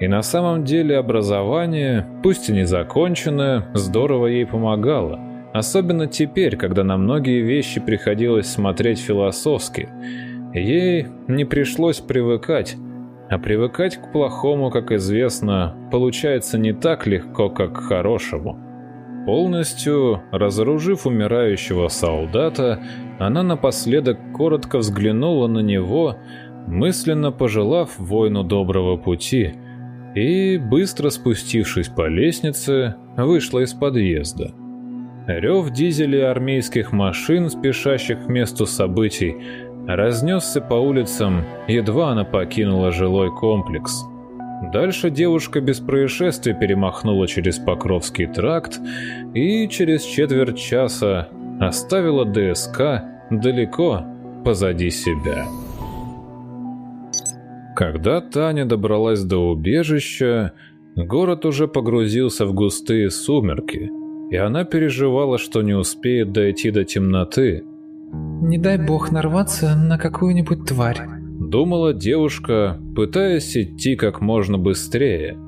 И на самом деле образование, пусть и не законченное, здорово ей помогало. Особенно теперь, когда на многие вещи приходилось смотреть философски. Ей не пришлось привыкать, а привыкать к плохому, как известно, получается не так легко, как к хорошему. Полностью разоружив умирающего солдата, она напоследок коротко взглянула на него, мысленно пожелав воину доброго пути, и, быстро спустившись по лестнице, вышла из подъезда. Рев дизелей армейских машин, спешащих к месту событий, разнесся по улицам, едва она покинула жилой комплекс. Дальше девушка без происшествий перемахнула через Покровский тракт и через четверть часа оставила ДСК далеко позади себя. Когда Таня добралась до убежища, город уже погрузился в густые сумерки, и она переживала, что не успеет дойти до темноты, не дай бог нарваться на какую-нибудь тварь. Думала девушка, пытаясь идти как можно быстрее.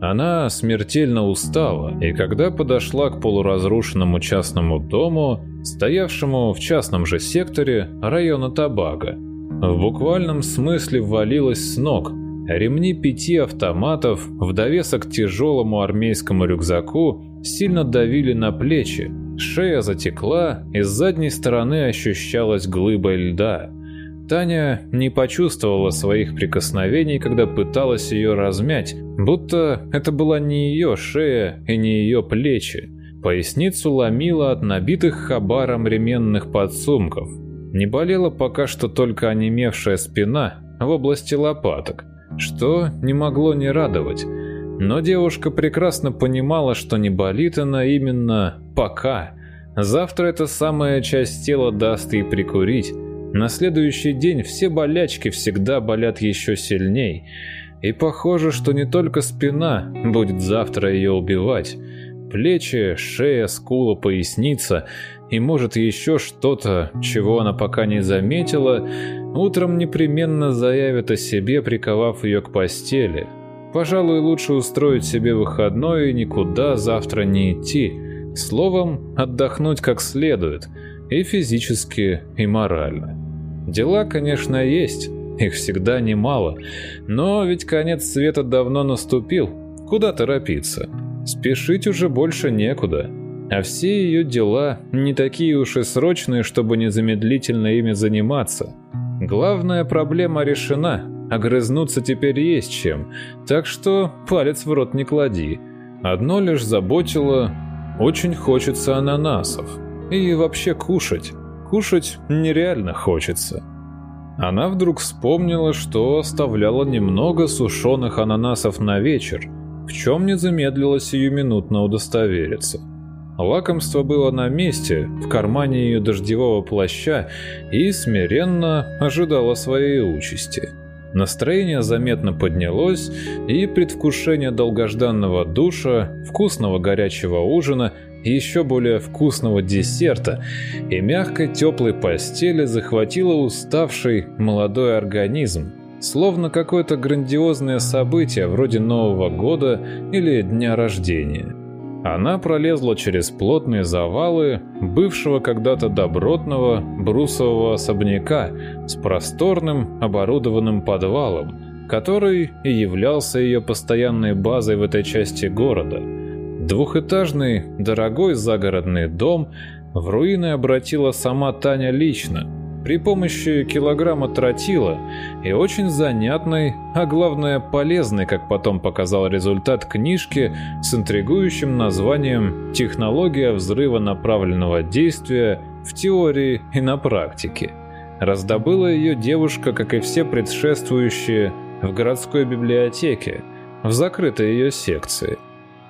Она смертельно устала, и когда подошла к полуразрушенному частному дому, стоявшему в частном же секторе района Табага, в буквальном смысле ввалилась с ног. Ремни пяти автоматов в довесок к тяжелому армейскому рюкзаку сильно давили на плечи, Шея затекла, и с задней стороны ощущалась глыба льда. Таня не почувствовала своих прикосновений, когда пыталась ее размять, будто это была не ее шея и не ее плечи. Поясницу ломила от набитых хабаром ременных подсумков. Не болела пока что только онемевшая спина в области лопаток, что не могло не радовать. Но девушка прекрасно понимала, что не болит она именно пока. Завтра эта самая часть тела даст ей прикурить. На следующий день все болячки всегда болят еще сильней. И похоже, что не только спина будет завтра ее убивать. Плечи, шея, скула, поясница и может еще что-то, чего она пока не заметила, утром непременно заявит о себе, приковав ее к постели. Пожалуй, лучше устроить себе выходной и никуда завтра не идти. Словом, отдохнуть как следует, и физически, и морально. Дела, конечно, есть, их всегда немало, но ведь конец света давно наступил, куда торопиться? Спешить уже больше некуда, а все ее дела не такие уж и срочные, чтобы незамедлительно ими заниматься. Главная проблема решена, Огрызнуться теперь есть чем, так что палец в рот не клади. Одно лишь заботило, очень хочется ананасов. И вообще кушать. Кушать нереально хочется. Она вдруг вспомнила, что оставляла немного сушеных ананасов на вечер, в чем не замедлила сиюминутно удостовериться. Лакомство было на месте, в кармане ее дождевого плаща, и смиренно ожидало своей участи. Настроение заметно поднялось, и предвкушение долгожданного душа, вкусного горячего ужина и еще более вкусного десерта и мягкой теплой постели захватило уставший молодой организм, словно какое-то грандиозное событие вроде Нового года или дня рождения. Она пролезла через плотные завалы бывшего когда-то добротного брусового особняка с просторным оборудованным подвалом, который и являлся ее постоянной базой в этой части города. Двухэтажный, дорогой загородный дом в руины обратила сама Таня лично – при помощи килограмма тротила и очень занятной, а главное полезной, как потом показал результат книжки с интригующим названием «Технология взрыва направленного действия в теории и на практике». Раздобыла ее девушка, как и все предшествующие, в городской библиотеке, в закрытой ее секции.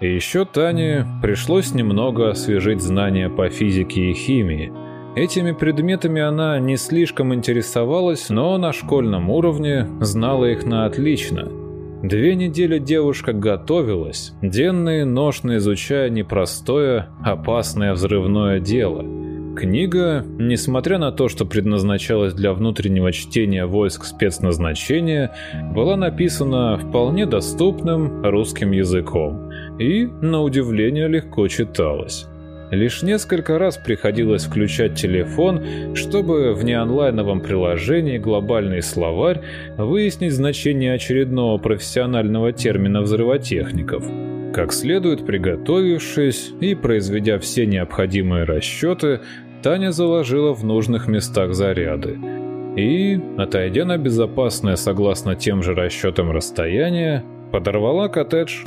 И еще Тане пришлось немного освежить знания по физике и химии – Этими предметами она не слишком интересовалась, но на школьном уровне знала их на отлично. Две недели девушка готовилась, денно и ношно изучая непростое, опасное взрывное дело. Книга, несмотря на то, что предназначалась для внутреннего чтения войск спецназначения, была написана вполне доступным русским языком и, на удивление, легко читалась. Лишь несколько раз приходилось включать телефон, чтобы в неонлайновом приложении «Глобальный словарь» выяснить значение очередного профессионального термина взрывотехников. Как следует приготовившись и произведя все необходимые расчеты, Таня заложила в нужных местах заряды. И, отойдя на безопасное согласно тем же расчетам расстояние, подорвала коттедж.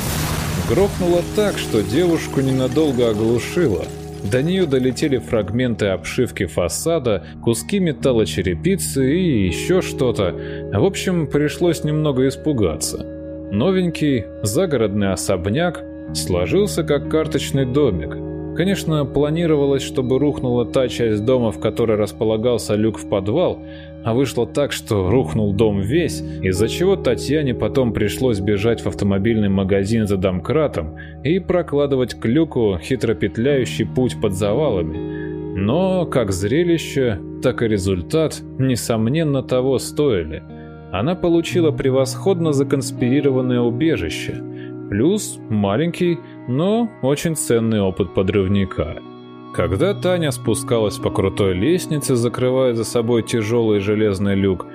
Грохнуло так, что девушку ненадолго оглушило. До нее долетели фрагменты обшивки фасада, куски металлочерепицы и еще что-то. В общем, пришлось немного испугаться. Новенький загородный особняк сложился как карточный домик. Конечно, планировалось, чтобы рухнула та часть дома, в которой располагался люк в подвал, а вышло так, что рухнул дом весь, из-за чего Татьяне потом пришлось бежать в автомобильный магазин за домкратом и прокладывать к люку хитропетляющий путь под завалами. Но как зрелище, так и результат, несомненно, того стоили. Она получила превосходно законспирированное убежище – Плюс маленький, но очень ценный опыт подрывника. Когда Таня спускалась по крутой лестнице, закрывая за собой тяжелый железный люк,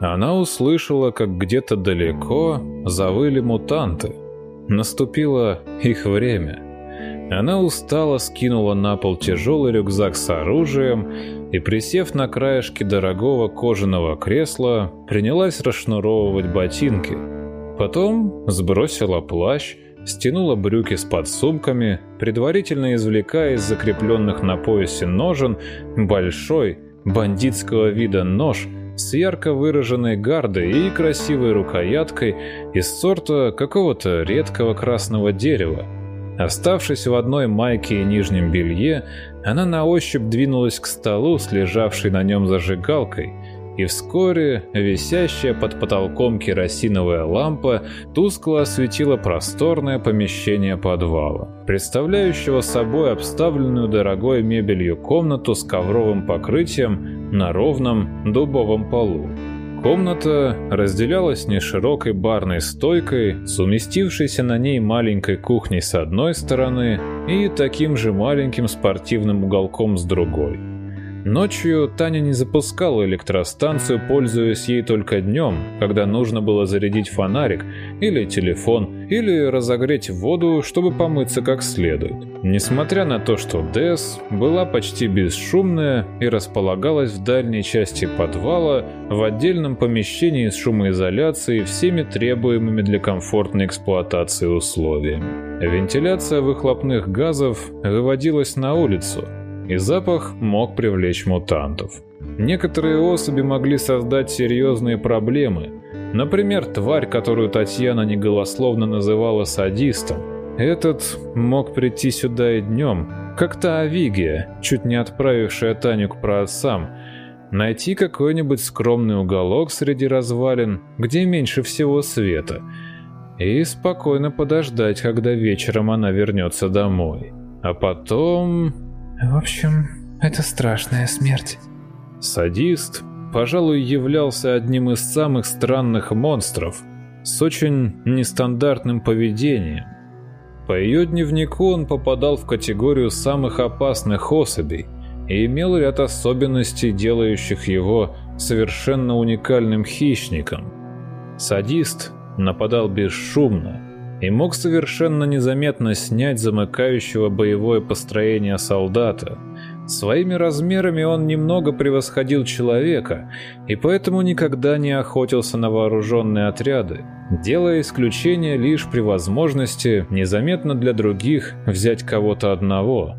она услышала, как где-то далеко завыли мутанты. Наступило их время. Она устало скинула на пол тяжелый рюкзак с оружием и, присев на краешке дорогого кожаного кресла, принялась расшнуровывать ботинки – Потом сбросила плащ, стянула брюки с подсумками, предварительно извлекая из закрепленных на поясе ножен большой, бандитского вида нож с ярко выраженной гардой и красивой рукояткой из сорта какого-то редкого красного дерева. Оставшись в одной майке и нижнем белье, она на ощупь двинулась к столу с лежавшей на нем зажигалкой – и вскоре висящая под потолком керосиновая лампа тускло осветила просторное помещение подвала, представляющего собой обставленную дорогой мебелью комнату с ковровым покрытием на ровном дубовом полу. Комната разделялась неширокой барной стойкой с уместившейся на ней маленькой кухней с одной стороны и таким же маленьким спортивным уголком с другой. Ночью Таня не запускала электростанцию, пользуясь ей только днем, когда нужно было зарядить фонарик или телефон, или разогреть воду, чтобы помыться как следует. Несмотря на то, что ДЭС была почти бесшумная и располагалась в дальней части подвала, в отдельном помещении с шумоизоляцией всеми требуемыми для комфортной эксплуатации условиями. Вентиляция выхлопных газов выводилась на улицу, и запах мог привлечь мутантов. Некоторые особи могли создать серьезные проблемы. Например, тварь, которую Татьяна неголословно называла садистом. Этот мог прийти сюда и днем, как та Авигия, чуть не отправившая Таню к праотцам. найти какой-нибудь скромный уголок среди развалин, где меньше всего света, и спокойно подождать, когда вечером она вернется домой. А потом... В общем, это страшная смерть. Садист, пожалуй, являлся одним из самых странных монстров с очень нестандартным поведением. По ее дневнику он попадал в категорию самых опасных особей и имел ряд особенностей, делающих его совершенно уникальным хищником. Садист нападал бесшумно и мог совершенно незаметно снять замыкающего боевое построение солдата. Своими размерами он немного превосходил человека, и поэтому никогда не охотился на вооруженные отряды, делая исключение лишь при возможности незаметно для других взять кого-то одного.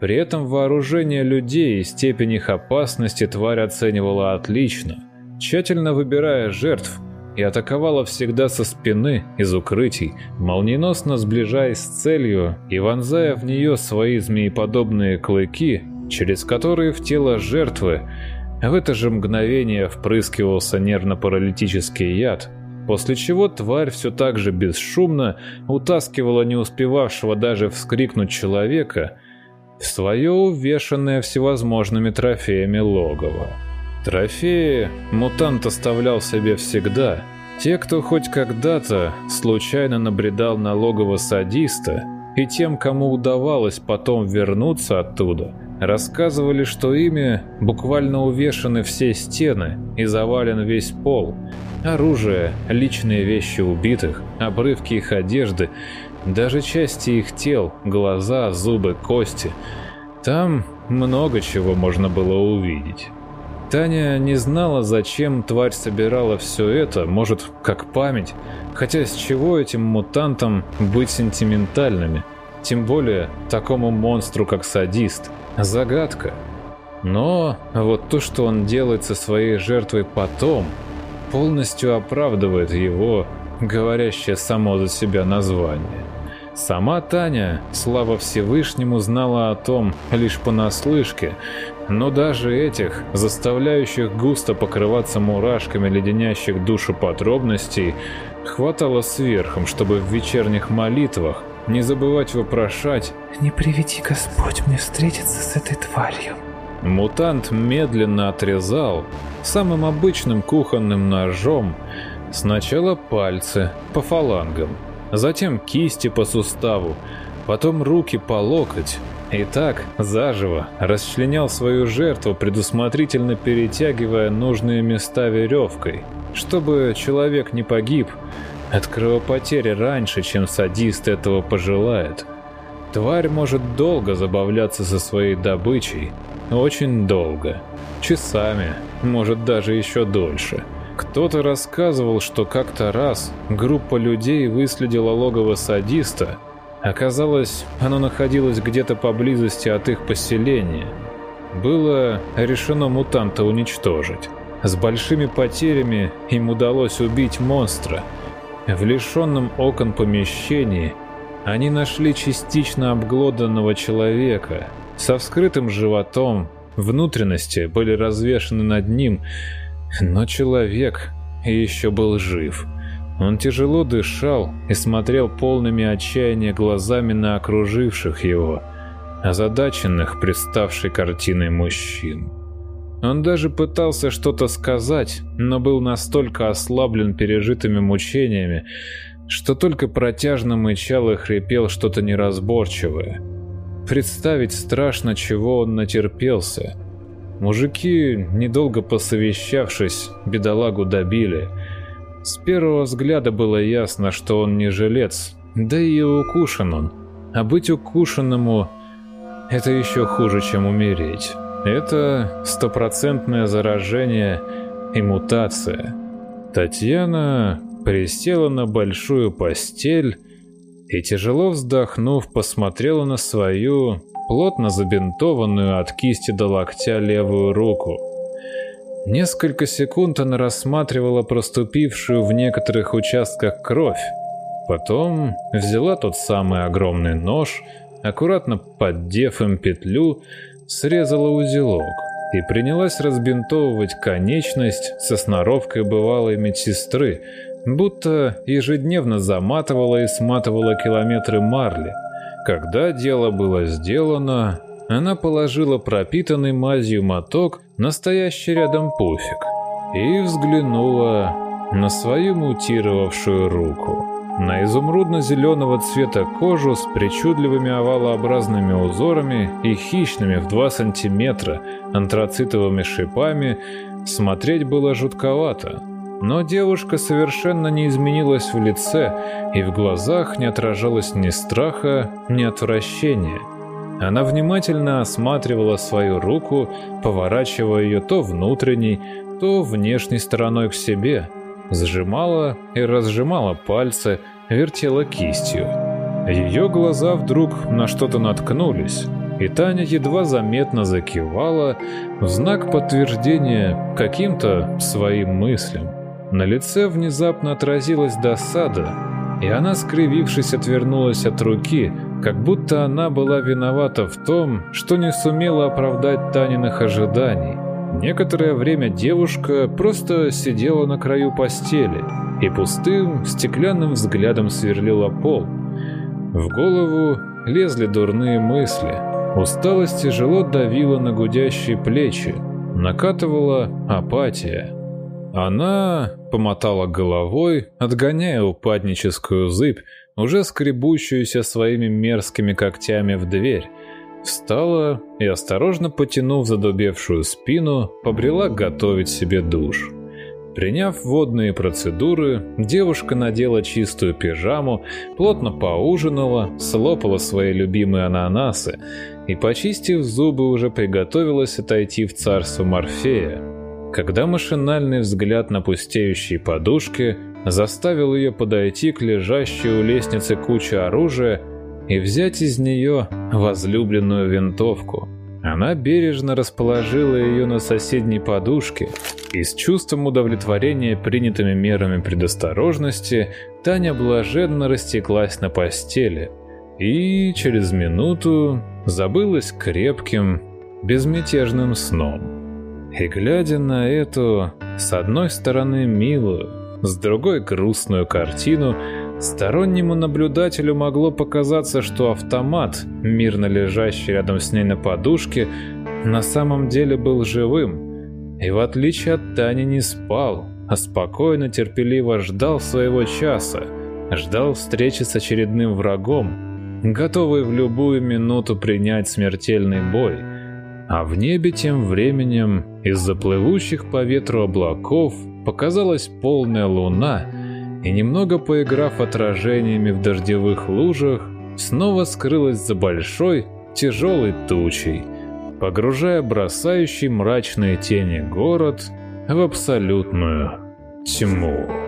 При этом вооружение людей и степень их опасности тварь оценивала отлично, тщательно выбирая жертв и атаковала всегда со спины, из укрытий, молниеносно сближаясь с целью и вонзая в нее свои змееподобные клыки, через которые в тело жертвы в это же мгновение впрыскивался нервно-паралитический яд, после чего тварь все так же бесшумно утаскивала не успевавшего даже вскрикнуть человека в свое увешанное всевозможными трофеями логово. Трофеи мутант оставлял себе всегда. Те, кто хоть когда-то случайно набредал на логово садиста, и тем, кому удавалось потом вернуться оттуда, рассказывали, что ими буквально увешаны все стены и завален весь пол. Оружие, личные вещи убитых, обрывки их одежды, даже части их тел, глаза, зубы, кости. Там много чего можно было увидеть. Таня не знала, зачем тварь собирала все это, может, как память, хотя с чего этим мутантам быть сентиментальными, тем более такому монстру, как садист. Загадка. Но вот то, что он делает со своей жертвой потом, полностью оправдывает его, говорящее само за себя название. Сама Таня, слава Всевышнему, знала о том лишь понаслышке, но даже этих, заставляющих густо покрываться мурашками леденящих душу подробностей, хватало сверхом, чтобы в вечерних молитвах не забывать вопрошать «Не приведи Господь мне встретиться с этой тварью». Мутант медленно отрезал самым обычным кухонным ножом сначала пальцы по фалангам, затем кисти по суставу, потом руки по локоть, и так, заживо, расчленял свою жертву, предусмотрительно перетягивая нужные места веревкой, чтобы человек не погиб от кровопотери раньше, чем садист этого пожелает. Тварь может долго забавляться со своей добычей, очень долго, часами, может даже еще дольше. Кто-то рассказывал, что как-то раз группа людей выследила логово садиста. Оказалось, оно находилось где-то поблизости от их поселения. Было решено мутанта уничтожить. С большими потерями им удалось убить монстра. В лишенном окон помещении они нашли частично обглоданного человека со вскрытым животом, внутренности были развешаны над ним, но человек еще был жив. Он тяжело дышал и смотрел полными отчаяния глазами на окруживших его, озадаченных представшей картиной мужчин. Он даже пытался что-то сказать, но был настолько ослаблен пережитыми мучениями, что только протяжно мычал и хрипел что-то неразборчивое. Представить страшно, чего он натерпелся – Мужики, недолго посовещавшись, бедолагу добили. С первого взгляда было ясно, что он не жилец, да и укушен он. А быть укушенному – это еще хуже, чем умереть. Это стопроцентное заражение и мутация. Татьяна присела на большую постель и, тяжело вздохнув, посмотрела на свою плотно забинтованную от кисти до локтя левую руку. Несколько секунд она рассматривала проступившую в некоторых участках кровь. Потом взяла тот самый огромный нож, аккуратно поддев им петлю, срезала узелок. и принялась разбинтовывать конечность со сноровкой бывалой медсестры, будто ежедневно заматывала и сматывала километры марли. Когда дело было сделано, она положила пропитанный мазью моток настоящий рядом пуфик и взглянула на свою мутировавшую руку. На изумрудно-зеленого цвета кожу с причудливыми овалообразными узорами и хищными в 2 сантиметра антрацитовыми шипами смотреть было жутковато. Но девушка совершенно не изменилась в лице, и в глазах не отражалось ни страха, ни отвращения. Она внимательно осматривала свою руку, поворачивая ее то внутренней, то внешней стороной к себе, сжимала и разжимала пальцы, вертела кистью. Ее глаза вдруг на что-то наткнулись, и Таня едва заметно закивала в знак подтверждения каким-то своим мыслям. На лице внезапно отразилась досада, и она, скривившись, отвернулась от руки, как будто она была виновата в том, что не сумела оправдать Таниных ожиданий. Некоторое время девушка просто сидела на краю постели и пустым, стеклянным взглядом сверлила пол. В голову лезли дурные мысли. Усталость тяжело давила на гудящие плечи, накатывала апатия. Она помотала головой, отгоняя упадническую зыбь, уже скребущуюся своими мерзкими когтями в дверь. Встала и, осторожно потянув задубевшую спину, побрела готовить себе душ. Приняв водные процедуры, девушка надела чистую пижаму, плотно поужинала, слопала свои любимые ананасы и, почистив зубы, уже приготовилась отойти в царство Морфея, когда машинальный взгляд на пустеющие подушки заставил ее подойти к лежащей у лестницы куче оружия и взять из нее возлюбленную винтовку. Она бережно расположила ее на соседней подушке, и с чувством удовлетворения принятыми мерами предосторожности Таня блаженно растеклась на постели и через минуту забылась крепким, безмятежным сном. И глядя на эту, с одной стороны милую, с другой грустную картину, стороннему наблюдателю могло показаться, что автомат, мирно лежащий рядом с ней на подушке, на самом деле был живым. И в отличие от Тани не спал, а спокойно, терпеливо ждал своего часа, ждал встречи с очередным врагом, готовый в любую минуту принять смертельный бой – а в небе тем временем из-за плывущих по ветру облаков показалась полная луна, и немного поиграв отражениями в дождевых лужах, снова скрылась за большой, тяжелой тучей, погружая бросающий мрачные тени город в абсолютную тьму.